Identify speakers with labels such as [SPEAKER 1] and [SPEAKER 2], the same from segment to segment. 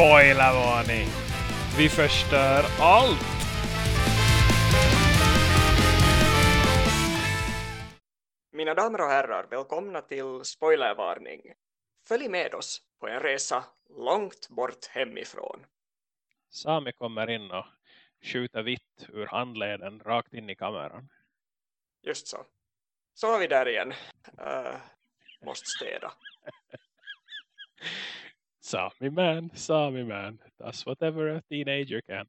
[SPEAKER 1] Spoilervarning! Vi förstör allt!
[SPEAKER 2] Mina damer och herrar, välkomna till Spoilervarning. Följ med oss på en resa långt bort hemifrån.
[SPEAKER 1] Sami kommer in och skjuter vitt ur handleden rakt in i kameran.
[SPEAKER 2] Just så. Så var vi där igen. Uh, måste städa.
[SPEAKER 1] Sami man, Sami man. That's whatever a teenager can.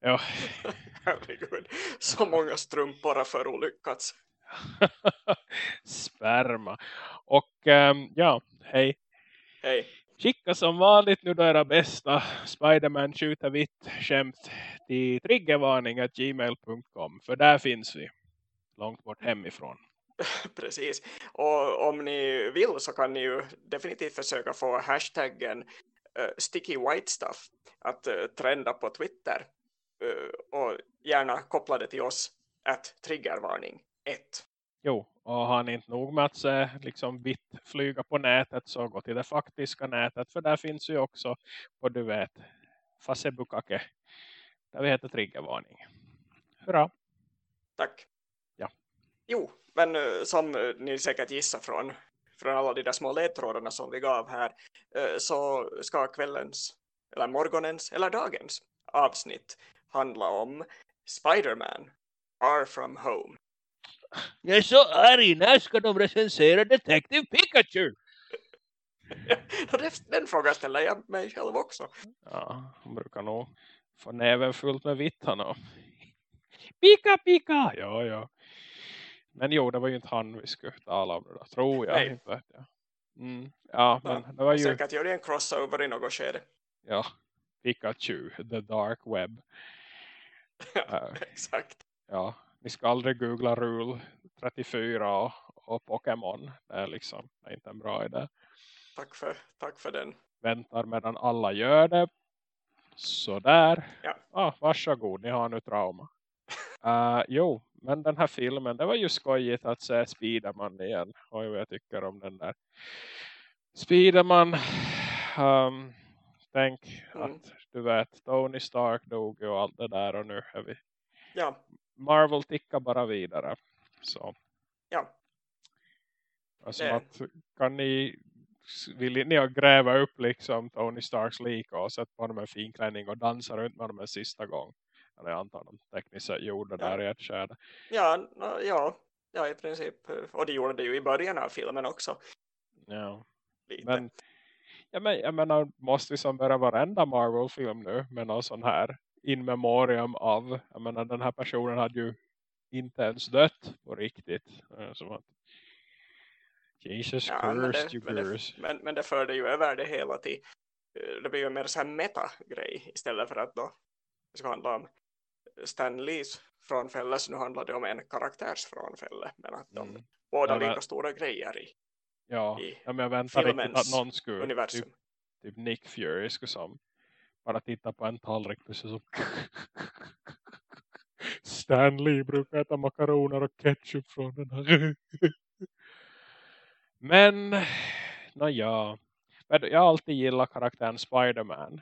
[SPEAKER 1] Ja.
[SPEAKER 2] Herregud. Så många strumpor har förolyckats.
[SPEAKER 1] Sperma. Och um, ja, hej.
[SPEAKER 2] Hej.
[SPEAKER 1] Skicka som vanligt nu då era bästa Spiderman skjuter vitt skämt till triggervarning.gmail.com för där finns vi. Långt bort hemifrån.
[SPEAKER 2] Precis. Och om ni vill så kan ni ju definitivt försöka få hashtaggen uh, sticky white stuff att uh, trenda på Twitter. Uh, och gärna koppla det till oss att triggervarning 1.
[SPEAKER 1] Jo, och har ni inte nog med att se liksom vitt flyga på nätet så gå till det faktiska nätet. För där finns ju också, och du vet, Facebookake. Där vi heter triggervarning. Hurra!
[SPEAKER 2] Tack. Jo, men som ni säkert gissar från, från alla de där små ledtrådarna som vi gav här så ska kvällens, eller morgonens, eller dagens avsnitt handla om Spiderman Far From Home.
[SPEAKER 1] Jag är så arg. När ska de recensera Detective Pikachu?
[SPEAKER 2] Den frågan ställer jag mig själv också.
[SPEAKER 1] Ja, hon brukar nog få näven fullt med vitt han och Pika, pika! Ja, ja. Men jo, det var ju inte han vi skulle tala om det då, tror jag.
[SPEAKER 2] Nej.
[SPEAKER 1] Inte jag. Mm, ja, men det var ju...
[SPEAKER 2] Säkert gjorde en crossover i något skede.
[SPEAKER 1] Ja, Pikachu, the dark web.
[SPEAKER 2] Ja, exakt.
[SPEAKER 1] Ja, ni ska aldrig googla Rule 34 och, och Pokémon. Det är liksom det är inte en bra idé.
[SPEAKER 2] Tack för, tack för den.
[SPEAKER 1] Väntar medan alla gör det. Sådär.
[SPEAKER 2] Ja.
[SPEAKER 1] Ah, varsågod, ni har nu trauma. Uh, jo, men den här filmen, det var ju skojigt att se Spiderman igen. Och jag tycker om den där. Spiderman, um, tänk
[SPEAKER 2] Mm.
[SPEAKER 1] att du vet, Tony Stark dog och allt det där och nu är vi.
[SPEAKER 2] Ja,
[SPEAKER 1] Marvel tickar bara vidare. Så,
[SPEAKER 2] ja.
[SPEAKER 1] alltså
[SPEAKER 2] Det-
[SPEAKER 1] att, kan ni vill ni att gräva upp liksom Tony Starks lik och sätta på honom en fin klänning och dansa runt med honom en sista gång. Eller jag antar de tekniskt sett gjorde
[SPEAKER 2] Ja.
[SPEAKER 1] där i ett skärde.
[SPEAKER 2] Ja, ja, ja, i princip. Och det gjorde det ju i början av filmen också.
[SPEAKER 1] Ja.
[SPEAKER 2] Lite.
[SPEAKER 1] Men, ja, men jag menar, måste vi som börja varenda Marvel-film nu med någon sån här in memoriam av, jag menar den här personen hade ju inte ens dött på riktigt. Eh, Som att, Jesus
[SPEAKER 2] Ja, men
[SPEAKER 1] Christ,
[SPEAKER 2] det, men, det, men, men det förde ju över det hela till eh, det blir ju mer så här meta-grej istället för att då det ska handla om Stan Lees frånfälle så nu handlar det om en karaktärs frånfälle men att de
[SPEAKER 1] Mm.
[SPEAKER 2] båda
[SPEAKER 1] Ja, men-
[SPEAKER 2] lika stora grejer i
[SPEAKER 1] Ja,
[SPEAKER 2] i
[SPEAKER 1] ja men jag väntar riktigt att någon skulle,
[SPEAKER 2] universum.
[SPEAKER 1] typ, typ Nick Fury skulle som bara titta på en tallrik precis som Stanley brukar äta makaroner och ketchup från den här. men, ja. Men jag har alltid gillat karaktären Spider-Man.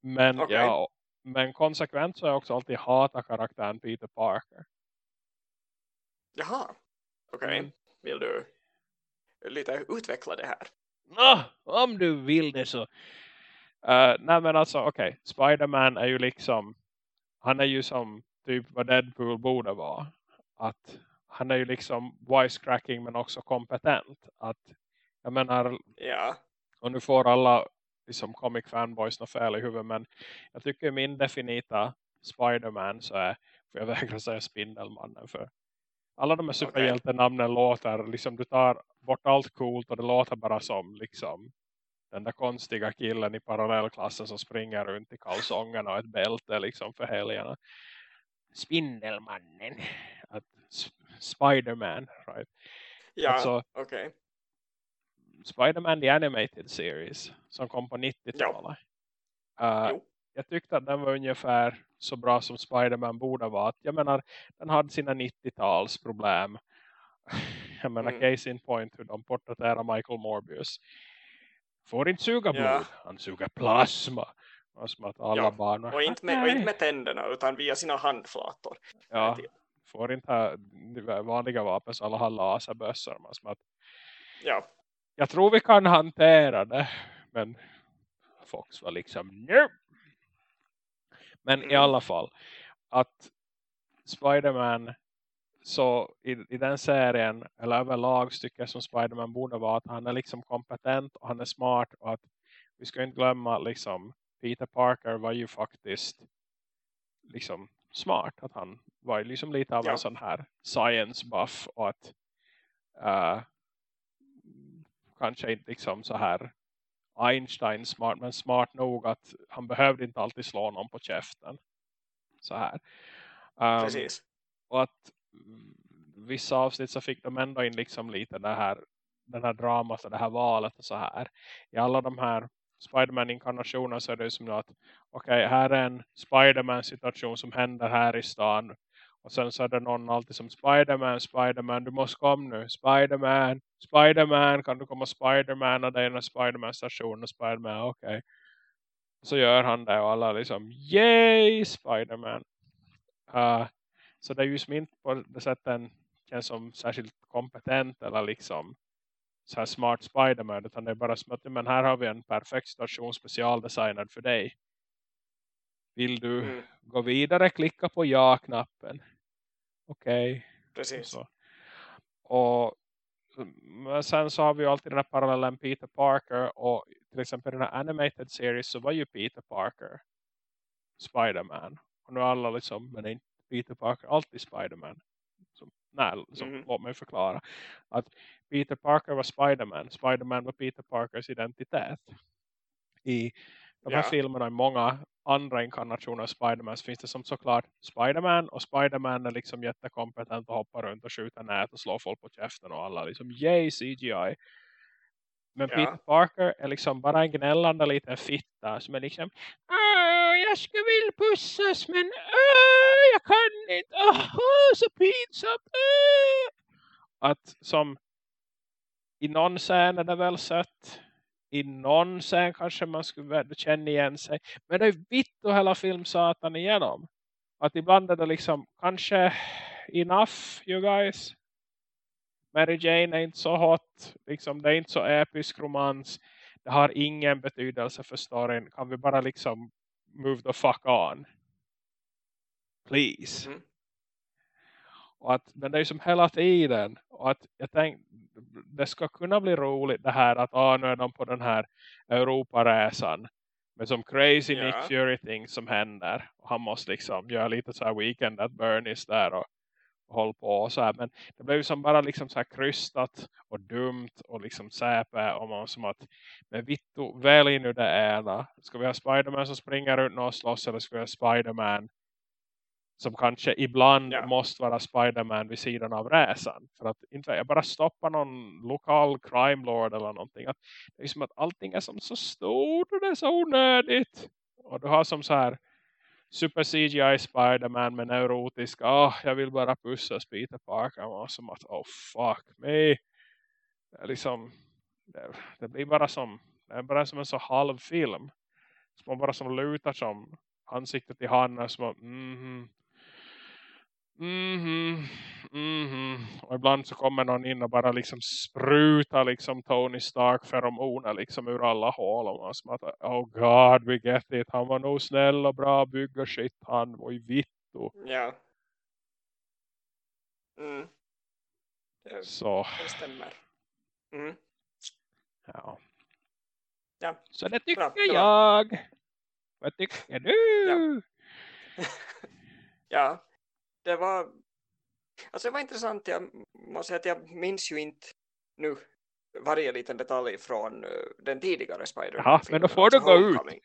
[SPEAKER 1] Men,
[SPEAKER 2] Okej.
[SPEAKER 1] ja, men konsekvent så har jag också alltid hatat karaktären Peter Parker.
[SPEAKER 2] Jaha, okej.
[SPEAKER 1] Mm.
[SPEAKER 2] Vill du lite utveckla det här?
[SPEAKER 1] Nå, om du vill det så. Uh, nej men alltså okej. Spider-Man är ju liksom. Han är ju som typ vad Deadpool borde vara. Att han är ju liksom wisecracking men också kompetent. Att jag menar.
[SPEAKER 2] Ja,
[SPEAKER 1] Och nu får alla liksom comic fanboys något fel i huvudet. Men jag tycker min definita Spider-Man så är. För jag vägrar säga Spindelmannen för. Alla de här superhjältenamnen låter liksom du tar bort allt coolt och det låter bara som liksom den där konstiga killen i parallellklassen som springer runt i kalsongerna och ett bälte liksom för helgerna. Spindelmannen. Att, Sp- Spiderman, right?
[SPEAKER 2] ja
[SPEAKER 1] Alltså-
[SPEAKER 2] okej.
[SPEAKER 1] Spiderman the Animated Series som kom på 90-talet. Uh,
[SPEAKER 2] Jo.
[SPEAKER 1] jag tyckte att den var ungefär så bra som Spiderman borde vara. Jag menar, den hade sina 90-talsproblem. Jag menar,
[SPEAKER 2] Mm.
[SPEAKER 1] case in point hur de porträtterar Michael Morbius. får inte suga blod,
[SPEAKER 2] Ja.
[SPEAKER 1] han suger plasma. Och som att alla
[SPEAKER 2] Ja,
[SPEAKER 1] barn
[SPEAKER 2] Och inte med, och inte med tänderna utan via sina handflator.
[SPEAKER 1] ja, får inte ha vanliga vapen så alla har laserbössor. Som att,
[SPEAKER 2] Ja,
[SPEAKER 1] jag tror vi kan hantera det. Men Fox var liksom no. Men i
[SPEAKER 2] Mm.
[SPEAKER 1] alla fall att Spiderman så i, i den serien eller överlag tycker som Spiderman borde vara att han är liksom kompetent och han är smart och att vi ska inte glömma liksom Peter Parker var ju faktiskt liksom smart att han var ju liksom lite av
[SPEAKER 2] Ja.
[SPEAKER 1] en sån här science buff och att eh, kanske inte liksom så här Einstein smart men smart nog att han behövde inte alltid slå någon på käften så här Um,
[SPEAKER 2] precis.
[SPEAKER 1] och att vissa avsnitt så fick de ändå in liksom lite det här, den här dramat och det här valet och så här. I alla de här Spiderman-inkarnationerna så är det som att okej, här är en Spiderman-situation som händer här i stan. Och sen så är det någon alltid som Spiderman, Spiderman, du måste komma nu. Spiderman, Spiderman, kan du komma Spiderman? Och det är en Spiderman-station och Spiderman, okej. Så gör han det och alla liksom, yay Spiderman. Uh, så det är ju inte på det sättet känns som särskilt kompetent eller liksom så här smart Spiderman utan det är bara som att men här har vi en perfekt station specialdesignad för dig. Vill du
[SPEAKER 2] Mm,
[SPEAKER 1] gå vidare klicka på ja-knappen. Okej.
[SPEAKER 2] precis.
[SPEAKER 1] Så. Och men sen så har vi alltid den här parallellen Peter Parker och till exempel den här animated series så var ju Peter Parker Spiderman. Och nu alla liksom, men inte Peter Parker alltid Spiderman? Nej, så,
[SPEAKER 2] Mhm.
[SPEAKER 1] låt mig förklara. Att Peter Parker var Spiderman. Spiderman var Peter Parkers identitet. I de här
[SPEAKER 2] Ja.
[SPEAKER 1] filmerna i många andra inkarnationer av Spiderman så finns det som såklart Spiderman och Spiderman är liksom jättekompetent och hoppar runt och skjuter nät och slår folk på käften och alla liksom yay CGI. Men
[SPEAKER 2] Ja.
[SPEAKER 1] Peter Parker är liksom bara en gnällande liten fitta som är liksom "Åh, jag skulle vilja pussas men jag kan inte. Åh, så pinsamt. Att som i någon scen är det väl sött. I någon scen kanske man skulle känna igen sig. Men det är vitt och hela filmsatan igenom. Att ibland är det liksom kanske enough you guys. Mary Jane är inte så hot. Liksom, det är inte så episk romans. Det har ingen betydelse för storyn. Kan vi bara liksom move the fuck on? Please.
[SPEAKER 2] Mm.
[SPEAKER 1] Och att, men det är som hela tiden. Och att jag tänkte, det ska kunna bli roligt det här att ah, nu är de på den här Europaresan. Med som crazy
[SPEAKER 2] Ja.
[SPEAKER 1] Nick Fury things som händer. Och han måste liksom göra lite så här weekend at Bernies där och, och hålla på och så här. Men det blev ju som bara liksom så här krystat och dumt och liksom säpe. Och man som att, men Vittu, välj nu det ena. Ska vi ha Spiderman som springer runt och slåss eller ska vi ha Spiderman som kanske ibland
[SPEAKER 2] Ja.
[SPEAKER 1] måste vara Spiderman vid sidan av resan. För att inte jag bara stoppa någon lokal crime lord eller någonting. Att det är som att allting är som så stort och det är så onödigt. Och du har som så här super CGI Spiderman med neurotisk. Ah, jag vill bara pussas Peter Parker. Och som att, oh fuck me. Det, liksom, det, det blir bara som, det är bara som en så halv film. Som bara som lutar som ansiktet i handen som att, mhm. Mhm, mhm. Och ibland så kommer någon in och bara liksom sprutar liksom Tony Stark feromoner liksom ur alla hål. Och man som att, oh god, we get it. Han var nog snäll och bra bygga shit. Han var ju vitto.
[SPEAKER 2] Ja. Mm. Det,
[SPEAKER 1] Så,
[SPEAKER 2] det stämmer. Mm.
[SPEAKER 1] ja.
[SPEAKER 2] Ja.
[SPEAKER 1] Så det tycker
[SPEAKER 2] Bra,
[SPEAKER 1] jag. Vad tycker du?
[SPEAKER 2] Ja. Ja, det var alltså det var intressant. Jag måste säga att jag minns ju inte nu varje liten detalj från eh, den tidigare Spider-Man.
[SPEAKER 1] Jaha, men då får du gå ut.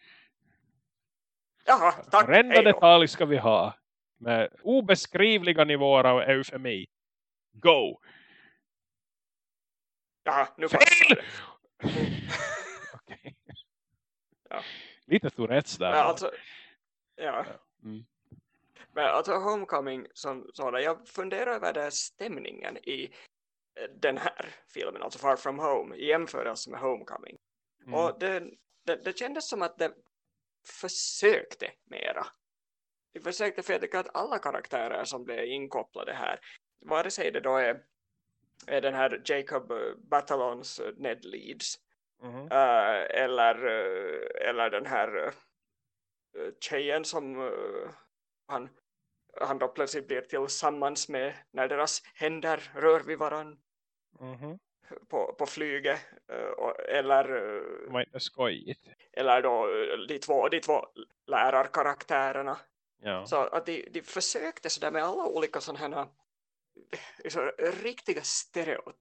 [SPEAKER 2] Jaha, tack.
[SPEAKER 1] Varenda detalj ska vi ha. Med obeskrivliga nivåer av eufemi. Go!
[SPEAKER 2] Jaha, nu
[SPEAKER 1] Fel! Okej.
[SPEAKER 2] Ja.
[SPEAKER 1] Lite Tourettes där.
[SPEAKER 2] Men alltså, ja.
[SPEAKER 1] Mm.
[SPEAKER 2] Men alltså Homecoming som sådan, jag funderar över den stämningen i eh, den här filmen, alltså Far From Home, i jämförelse med Homecoming. Mm. Och det, det, det kändes som att det försökte mera. Det försökte för jag tycker att alla karaktärer som blev inkopplade här, vare sig det då är, är den här Jacob Batalons Ned Leeds mm. uh, eller, uh, eller den här uh, tjejen som uh, han, han då plötsligt blir tillsammans med när deras händer rör vid varann. Mm på, på flyget eller
[SPEAKER 1] var inte skojigt.
[SPEAKER 2] eller då de två, de två lärarkaraktärerna
[SPEAKER 1] ja.
[SPEAKER 2] så att de, de försökte sådär med alla olika sådana här så, riktiga stereotyper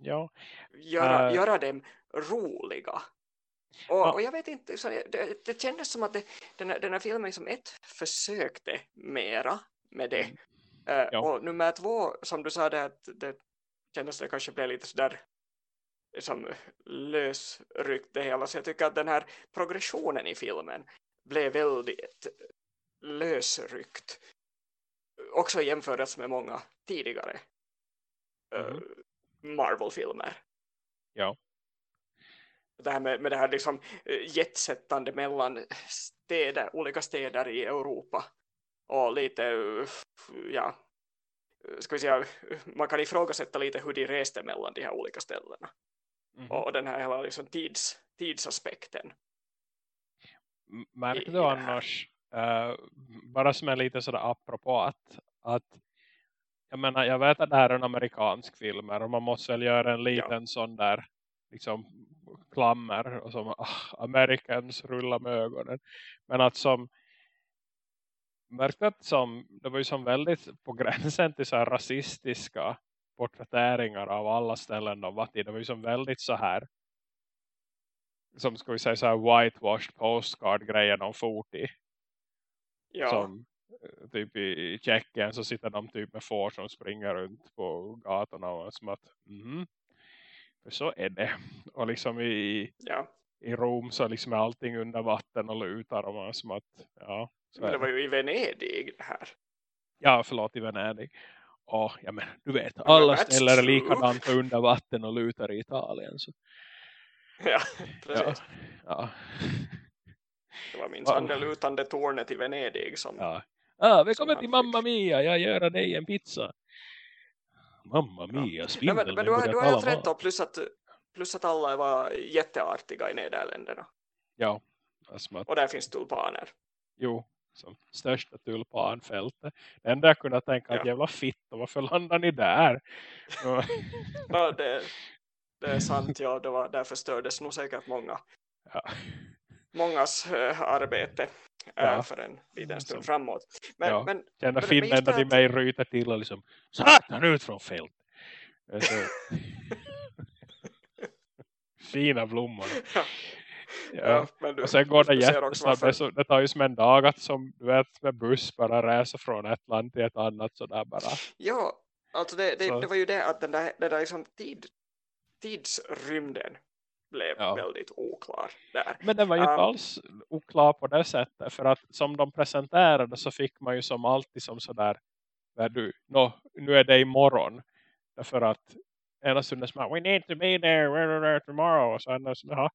[SPEAKER 1] ja.
[SPEAKER 2] göra, uh... göra dem roliga och, ja. och jag vet inte, så det, det kändes som att det, den, här, den här filmen som ett försökte mera med det. Mm. Uh, ja. Och nummer två, som du sa, det, att det kändes det kanske blev lite sådär som lösryckt det hela. Så jag tycker att den här progressionen i filmen blev väldigt lösryckt. Också jämfört med många tidigare mm. uh, Marvel-filmer.
[SPEAKER 1] Ja.
[SPEAKER 2] Det här med, med det här liksom jetsättande mellan städer, olika städer i Europa. Och lite, ja, ska vi säga, man kan ifrågasätta lite hur de reste mellan de här olika ställena. Mm. Och den här hela liksom tids, tidsaspekten.
[SPEAKER 1] Märkte du annars, uh, bara som är lite sådär apropå att, att jag menar, jag vet att det här är en amerikansk film och man måste väl göra en liten ja. sån där liksom klammer och som ah, Americans rullar med ögonen. Men att som märkte som, det var ju som väldigt på gränsen till så här rasistiska porträtteringar av alla ställen de varit i. Det var ju som väldigt så här som ska vi säga så här whitewashed postcard grejer de fort i.
[SPEAKER 2] Ja.
[SPEAKER 1] Som eh, typ i Tjeckien så sitter de typ med får som springer runt på gatorna och som att mm, för så är det. Och liksom i,
[SPEAKER 2] ja.
[SPEAKER 1] i Rom så liksom är allting under vatten och lutar och man som att ja,
[SPEAKER 2] men det var ju i Venedig det här.
[SPEAKER 1] Ja, förlåt, i Venedig. Och ja, men du vet, alla ställen är likadant under vatten och lutar i Italien. Så.
[SPEAKER 2] Ja, precis.
[SPEAKER 1] Ja, ja.
[SPEAKER 2] Det var minst det lutande tornet i Venedig som...
[SPEAKER 1] Ja. Ah, vi kommer till Mamma Mia, jag gör dig en pizza. Mamma Mia.
[SPEAKER 2] Ja, men, men du har, du har helt rätt då, plus att, plus att alla var jätteartiga i Nederländerna.
[SPEAKER 1] Ja.
[SPEAKER 2] Att... Och där finns tulpaner.
[SPEAKER 1] Jo, som största tulpanfältet. Det enda jag kunde tänka ja. att jävla fitt varför landar ni där?
[SPEAKER 2] ja, det, det är sant, ja. Det var, där förstördes nog säkert många.
[SPEAKER 1] Ja.
[SPEAKER 2] Mångas äh, arbete äh, ja. för en liten stund som, framåt.
[SPEAKER 1] Men, ja. men, Känna finnarna i mig ryter till och liksom Satan ut från fält. Fina blommor. Ja. Ja. ja du, och sen går det jättesnabbt. Det, det tar ju som en dag att som du vet med buss bara resa från ett land till ett annat sådär bara.
[SPEAKER 2] Ja, alltså det, det, det var ju det att den där, den där liksom tid, tidsrymden blev ja. väldigt oklar där.
[SPEAKER 1] Men den var ju um, inte alls oklar på det sättet. För att som de presenterade så fick man ju som alltid som sådär. Där du, no, nu är det imorgon. Därför att ena stunden som we need to be there tomorrow. Och så ena stunden,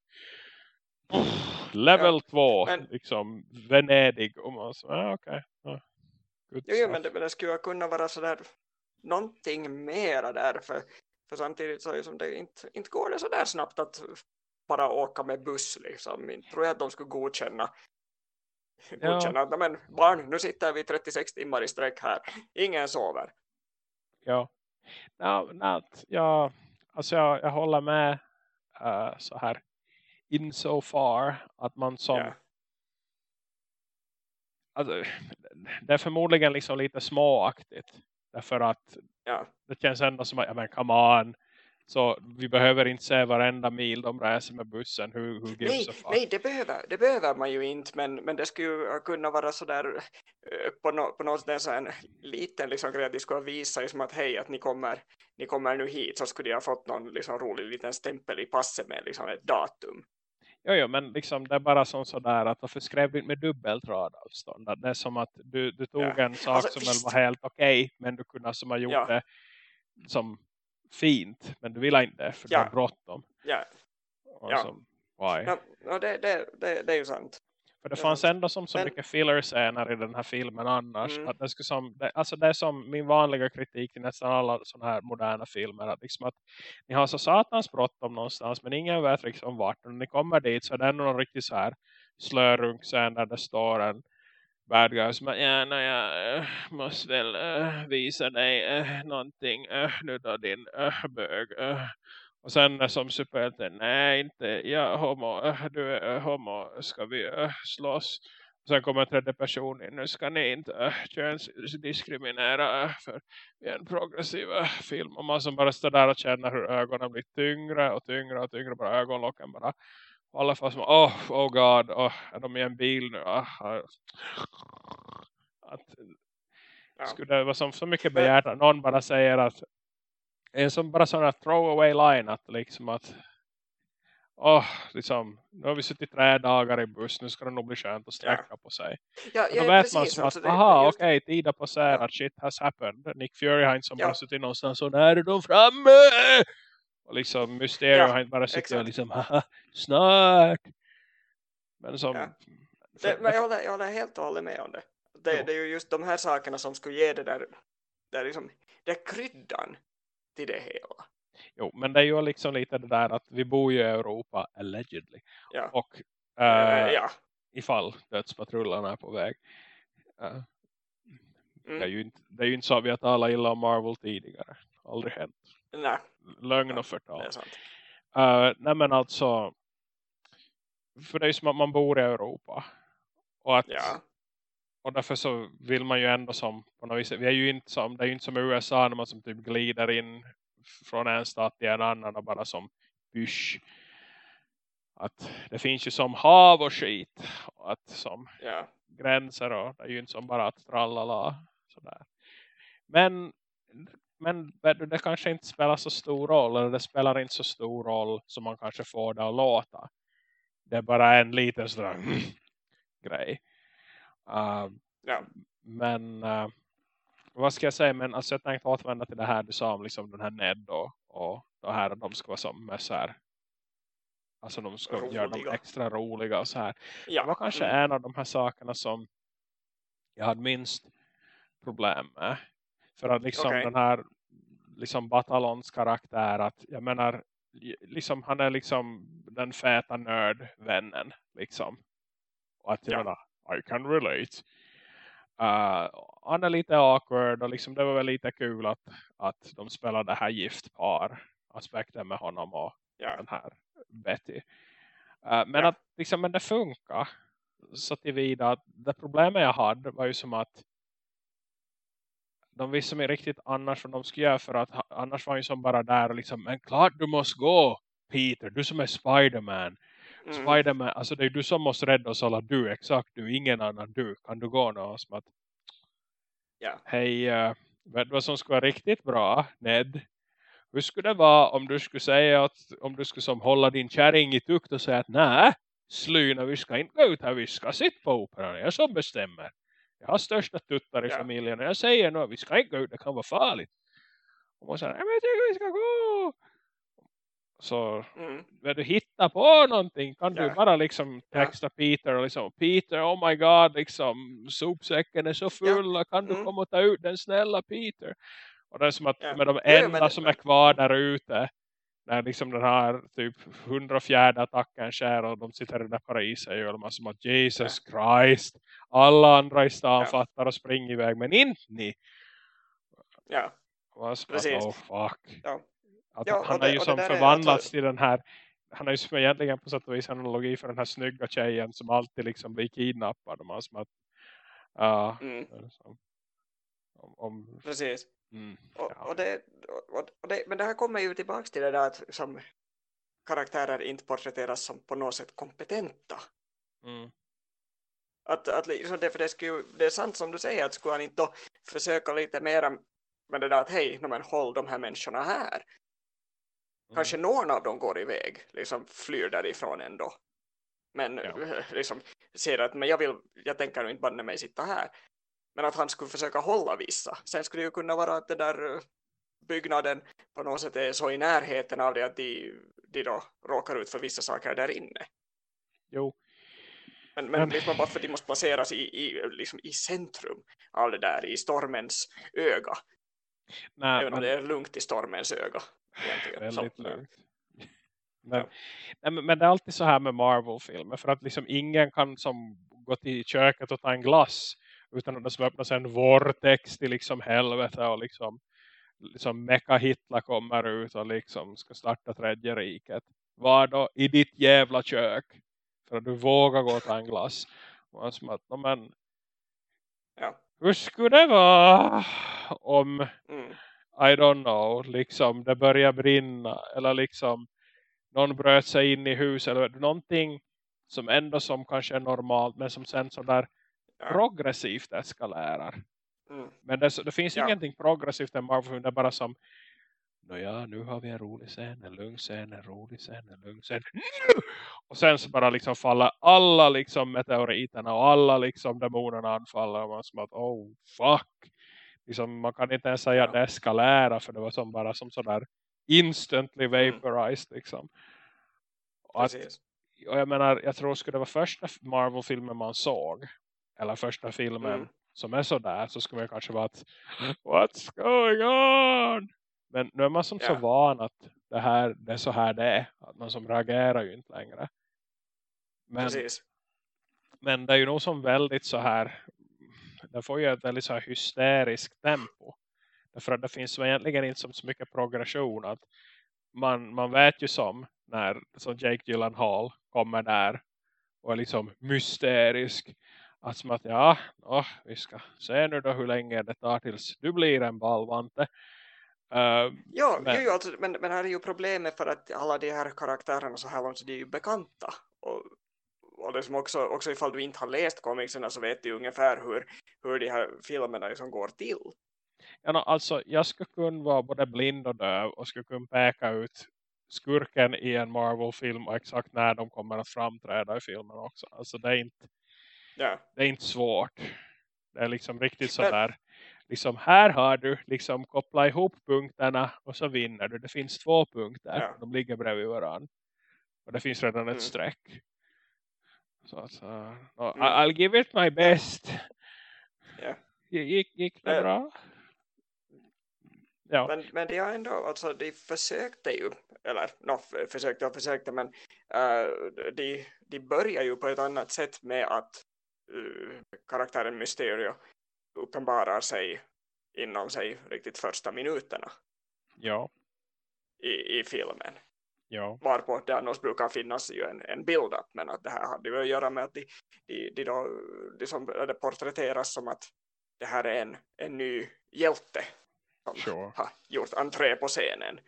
[SPEAKER 1] level 2 ja, liksom Venedig och man så, ah, okej okay.
[SPEAKER 2] jo, jo, men det, men det skulle kunna vara sådär någonting mera där för, för samtidigt så liksom det inte, inte går det så där snabbt att bara åka med buss liksom. Inte tror jag att de skulle godkänna godkänna ja. men barn, nu sitter vi 36 timmar i sträck här. Ingen sover.
[SPEAKER 1] Ja. No, not, ja, alltså jag, jag håller med uh, så här in so far att man som yeah. alltså, det är förmodligen liksom lite småaktigt därför att
[SPEAKER 2] ja.
[SPEAKER 1] det känns ändå som att, ja men come on så vi behöver inte se varenda mil de reser med bussen. Hur, hur
[SPEAKER 2] nej, nej det, behöver, det behöver man ju inte. Men, men det skulle kunna vara sådär eh, på, no, på något sätt en liten liksom, grej att de skulle visa liksom att hej att ni kommer, ni kommer nu hit. Så skulle de ha fått någon liksom, rolig liten stämpel i passet med liksom, ett datum.
[SPEAKER 1] Jo, jo, men liksom det är bara som sådär att varför skrev du inte med dubbelt radavstånd? Det är som att du, du tog ja. en sak alltså, som väl var helt okej okay, men du kunde som ha gjort ja. det som fint men du vill inte för ja. det är bråttom.
[SPEAKER 2] Ja.
[SPEAKER 1] Och
[SPEAKER 2] Ja.
[SPEAKER 1] så, why?
[SPEAKER 2] Ja, ja, det, det, det, det är ju sant.
[SPEAKER 1] För det fanns ändå som så
[SPEAKER 2] Men-
[SPEAKER 1] mycket filler-scener i den här filmen annars.
[SPEAKER 2] Mm.
[SPEAKER 1] Att det, skulle som, det, alltså det är som min vanliga kritik till nästan alla sådana här moderna filmer. Att, liksom att ni har så satans bråttom någonstans men ingen vet liksom vart. Och när ni kommer dit så är det ändå någon riktigt så här slörunk-scen där det står en bad guy som ja, no, jag äh, måste väl äh, visa dig äh, någonting äh, nu då din äh, bög. Äh. Och sen som superhjälten, nej inte, jag homo, äh, du är äh, homo, ska vi äh, slåss? Och sen kommer en tredje person in, nu ska ni inte äh, könsdiskriminera äh, för vi är en progressiv äh, film. Och man som bara står där och känner hur ögonen blir tyngre och tyngre och tyngre, bara ögonlocken bara håller fast med, oh, oh god, oh, är de i en bil nu? Ah, ah. att,
[SPEAKER 2] Ja.
[SPEAKER 1] skulle det vara som så mycket begärt att någon bara säger att en som bara sån här throwaway line att liksom att åh, liksom, nu har vi suttit tre dagar i buss, nu ska det nog bli skönt att sträcka på sig.
[SPEAKER 2] Ja,
[SPEAKER 1] Och
[SPEAKER 2] ja,
[SPEAKER 1] då vet man som
[SPEAKER 2] alltså
[SPEAKER 1] att,
[SPEAKER 2] det-
[SPEAKER 1] aha
[SPEAKER 2] just-
[SPEAKER 1] okej, tid att passera,
[SPEAKER 2] Ja.
[SPEAKER 1] shit has happened. Nick Fury har inte som
[SPEAKER 2] Ja.
[SPEAKER 1] bara suttit någonstans och när är de framme? Och liksom Mysterio
[SPEAKER 2] Ja,
[SPEAKER 1] har inte bara suttit och
[SPEAKER 2] exakt.
[SPEAKER 1] liksom, haha, snart. Men som...
[SPEAKER 2] Ja.
[SPEAKER 1] för-
[SPEAKER 2] Det, men jag, håller, jag håller helt och hållet med om det. Det, det är ju just de här sakerna som skulle ge det där, där liksom, det är kryddan till det hela.
[SPEAKER 1] Jo, men det är ju liksom lite det där att vi bor ju i Europa, allegedly.
[SPEAKER 2] Ja.
[SPEAKER 1] Och äh,
[SPEAKER 2] ja.
[SPEAKER 1] ifall dödspatrullerna är på väg. Äh, det, är
[SPEAKER 2] Mm.
[SPEAKER 1] ju inte, det är ju inte så att vi har talat illa om Marvel tidigare. Aldrig hänt.
[SPEAKER 2] Nej,
[SPEAKER 1] Lögn
[SPEAKER 2] Ja,
[SPEAKER 1] och förtal.
[SPEAKER 2] det är sant.
[SPEAKER 1] Uh, nej men alltså för det är ju som att man bor i Europa och att
[SPEAKER 2] Ja.
[SPEAKER 1] Och därför så vill man ju ändå som på något vis, vi är ju inte som det är ju inte som i USA när man som typ glider in från en stat till en annan och bara som bysch att det finns ju som hav och skit och att som
[SPEAKER 2] Ja.
[SPEAKER 1] gränser och det är ju inte som bara att trallala sådär. Men men det kanske inte spelar så stor roll eller det spelar inte så stor roll som man kanske får det att låta. Det är bara en liten sådär grej. Uh,
[SPEAKER 2] Ja.
[SPEAKER 1] men uh, vad ska jag säga? Men alltså jag tänkte återvända till det här du sa om liksom den här Ned och, och det här de ska vara som med så här alltså de ska göra dem
[SPEAKER 2] Roliga.
[SPEAKER 1] extra roliga och så här.
[SPEAKER 2] Ja.
[SPEAKER 1] Det var kanske
[SPEAKER 2] mm.
[SPEAKER 1] en av de här sakerna som jag hade minst problem med. För att liksom
[SPEAKER 2] Okej.
[SPEAKER 1] den här liksom Batalons karaktär att jag menar liksom han är liksom den feta nördvännen liksom. Och att jag
[SPEAKER 2] Ja.
[SPEAKER 1] menar, I can relate. Uh, han är lite awkward och liksom det var väl lite kul att, att de spelade det här giftpar aspekten med honom och
[SPEAKER 2] Ja.
[SPEAKER 1] den här Betty. Uh, men
[SPEAKER 2] Ja.
[SPEAKER 1] att liksom, men det funkar så tillvida att det problemet jag hade var ju som att de visste mig riktigt annars vad de skulle göra för att annars var han ju som bara där och liksom, men klart du måste gå Peter, du som är Spiderman
[SPEAKER 2] Mm.
[SPEAKER 1] Spiderman, alltså det är du som måste rädda oss alla, du exakt, du, ingen annan du, kan du gå nå som att
[SPEAKER 2] Ja.
[SPEAKER 1] hej, uh, vet du vad som skulle vara riktigt bra, Ned? Hur skulle det vara om du skulle säga att om du skulle som hålla din kärring i tukt och säga att nej, slyna, vi ska inte gå ut här, vi ska sitta på operan, jag som bestämmer. Jag har största tuttar i
[SPEAKER 2] Ja.
[SPEAKER 1] familjen och jag säger nu, vi ska inte gå ut, det kan vara farligt. Och man säger, "Nej, men jag tycker vi ska gå. Så
[SPEAKER 2] Mm.
[SPEAKER 1] vet du hitta på någonting kan du
[SPEAKER 2] Ja.
[SPEAKER 1] bara liksom
[SPEAKER 2] Ja.
[SPEAKER 1] texta Peter och liksom Peter oh my god liksom sopsäcken är så fulla kan du
[SPEAKER 2] Mm.
[SPEAKER 1] komma och ta ut den snälla Peter och det är som att
[SPEAKER 2] Ja.
[SPEAKER 1] med de enda
[SPEAKER 2] men-
[SPEAKER 1] som är kvar där ute när liksom den här typ 104 attacken sker och de sitter i den där Paris är ju man som att Jesus Christ alla andra i stan
[SPEAKER 2] Ja.
[SPEAKER 1] fattar och springer iväg men inte ni
[SPEAKER 2] Ja.
[SPEAKER 1] som att,
[SPEAKER 2] Precis.
[SPEAKER 1] oh fuck
[SPEAKER 2] Ja.
[SPEAKER 1] Att
[SPEAKER 2] Ja,
[SPEAKER 1] han har ju som
[SPEAKER 2] är
[SPEAKER 1] förvandlats
[SPEAKER 2] alltså-
[SPEAKER 1] till den här han har ju som egentligen på sätt och vis analogi för den här snygga tjejen som alltid liksom blir kidnappad och man som att ja
[SPEAKER 2] Mm.
[SPEAKER 1] om, om
[SPEAKER 2] Precis.
[SPEAKER 1] mm,
[SPEAKER 2] Och,
[SPEAKER 1] ja.
[SPEAKER 2] och det, och, och det, men det här kommer ju tillbaka till det där att som karaktärer inte porträtteras som på något sätt kompetenta.
[SPEAKER 1] Mm,
[SPEAKER 2] Att, att liksom det, för det, skulle, det är sant som du säger att skulle han inte då försöka lite mera med det där att hej, no, men håll de här människorna här.
[SPEAKER 1] Mm,
[SPEAKER 2] Kanske någon av dem går iväg, liksom flyr därifrån ändå. Men
[SPEAKER 1] Ja.
[SPEAKER 2] liksom ser att men jag, vill, jag tänker nog inte banne mig sitta här. Men att han skulle försöka hålla vissa. Sen skulle det ju kunna vara att den där eh, byggnaden på något sätt är så i närheten av det att de, de då råkar ut för vissa saker där inne.
[SPEAKER 1] Jo.
[SPEAKER 2] Men, men, men... Liksom varför de måste placeras i, i, liksom i centrum av det där, i stormens öga. Nej, Även men... om det är lugnt i stormens öga.
[SPEAKER 1] Väldigt lugnt. Men, ja. men, det är alltid så här med Marvel-filmer. För att liksom ingen kan som gå till köket och ta en glass. Utan att det öppnas en vortex till liksom helvete. Och liksom, liksom Mecca Hitler kommer ut och liksom ska starta tredje riket. Var då i ditt jävla kök. För att du vågar gå och ta en glass. Och som att, men,
[SPEAKER 2] ja.
[SPEAKER 1] hur skulle det vara om mm. I don't know, liksom det börjar brinna eller liksom någon bröt sig in i huset eller någonting som ändå som kanske är normalt men som sen sådär ja. progressivt eskalerar. Mm. Men det, det finns ja. ingenting progressivt i Marvel det är bara som Nåja, nu har vi en rolig scen, en lugn scen, en rolig scen, en lugn scen. Och sen så bara liksom faller alla liksom meteoriterna och alla liksom demonerna anfaller. Och man som att, oh fuck. Liksom, man kan inte ens säga det eskalerar för det var som bara som sådär instantly mm. vaporized mm. liksom. Och, att, och jag menar, jag tror skulle det vara första Marvel-filmen man såg eller första filmen mm. som är sådär så skulle man kanske vara att what's going on? Men nu är man som yeah. så van att det här det är så här det är. Att man som reagerar ju inte längre. Men, Precis. men det är ju nog som väldigt så här det får ju ett väldigt så här hysteriskt tempo. Därför att det finns egentligen inte så mycket progression. Att man, man vet ju som när som Jake Gyllenhaal kommer där och är liksom mysterisk. Att som att ja, oh, vi ska se nu då hur länge det tar tills du blir en ballvante.
[SPEAKER 2] Uh, ja, men... Jo, alltså, men, men här är ju problemet för att alla de här karaktärerna så här långt så de är ju bekanta. Och, och liksom också, också ifall du inte har läst comicserna så vet du ungefär hur, hur de här filmerna liksom går till.
[SPEAKER 1] Ja, no, alltså, jag skulle kunna vara både blind och döv och skulle kunna peka ut skurken i en Marvel-film och exakt när de kommer att framträda i filmen också. Alltså det är inte,
[SPEAKER 2] yeah.
[SPEAKER 1] det är inte svårt. Det är liksom riktigt sådär. Liksom här har du liksom koppla ihop punkterna och så vinner du. Det finns två punkter. Yeah. De ligger bredvid varandra. Och det finns redan mm. ett streck. Så att, uh, no, mm. I'll give it my best.
[SPEAKER 2] Yeah.
[SPEAKER 1] Gick, gick det bra? Ja.
[SPEAKER 2] Men, men de har ändå, alltså de försökte ju, eller no, försökte och försökte, men uh, de, de börjar ju på ett annat sätt med att uh, karaktären Mysterio uppenbarar sig inom sig riktigt första minuterna.
[SPEAKER 1] Ja.
[SPEAKER 2] I, i filmen.
[SPEAKER 1] Ja.
[SPEAKER 2] Varpå det annars brukar finnas ju en, en build-up, men att det här hade ju att göra med att de, de, de då, de som, det porträtteras som att det här är en, en ny hjälte som sure. har gjort entré på scenen.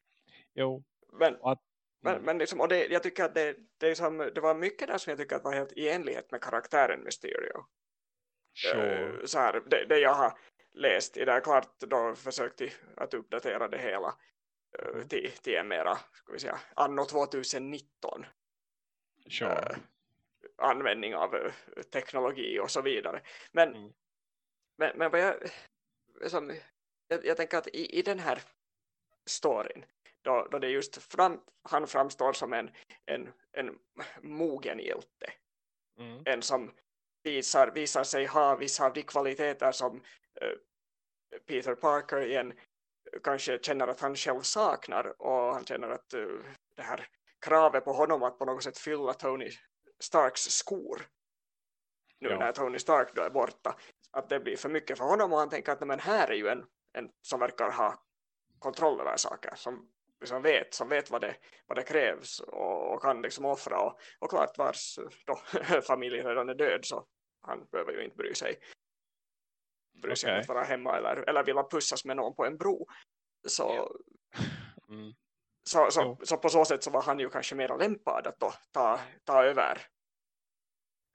[SPEAKER 1] Jo.
[SPEAKER 2] Men, att, men, mm. men liksom, och det, jag tycker att det, det, som, det var mycket där som jag tycker att var helt i enlighet med karaktären Mysterio.
[SPEAKER 1] Sure.
[SPEAKER 2] Uh, så här, det, det jag har läst i det här klart då försökt att uppdatera det hela till, till en mera, ska vi säga, anno 2019.
[SPEAKER 1] Sure. Uh,
[SPEAKER 2] användning av teknologi och så vidare. Men, mm. men, men vad jag som, jag, jag tänker att i, i den här storyn då, då det just fram, han framstår som en, en, en mogen hjälte. Mm. En som visar, visar sig ha vissa av de kvaliteter som uh, Peter Parker igen kanske känner att han själv saknar och han känner att uh, det här kravet på honom att på något sätt fylla Tony Starks skor nu ja. när Tony Stark då är borta att det blir för mycket för honom och han tänker att men här är ju en en som verkar ha kontroll över saker som, som vet, som vet vad, det, vad det krävs och, och kan liksom offra och, och klart vars då, familj redan är död så han behöver ju inte bry sig bry sig okay. om att vara hemma eller, eller vilja pussas med någon på en bro så, mm. så, så, så, på så sätt så var han ju kanske mer lämpad att då ta, ta över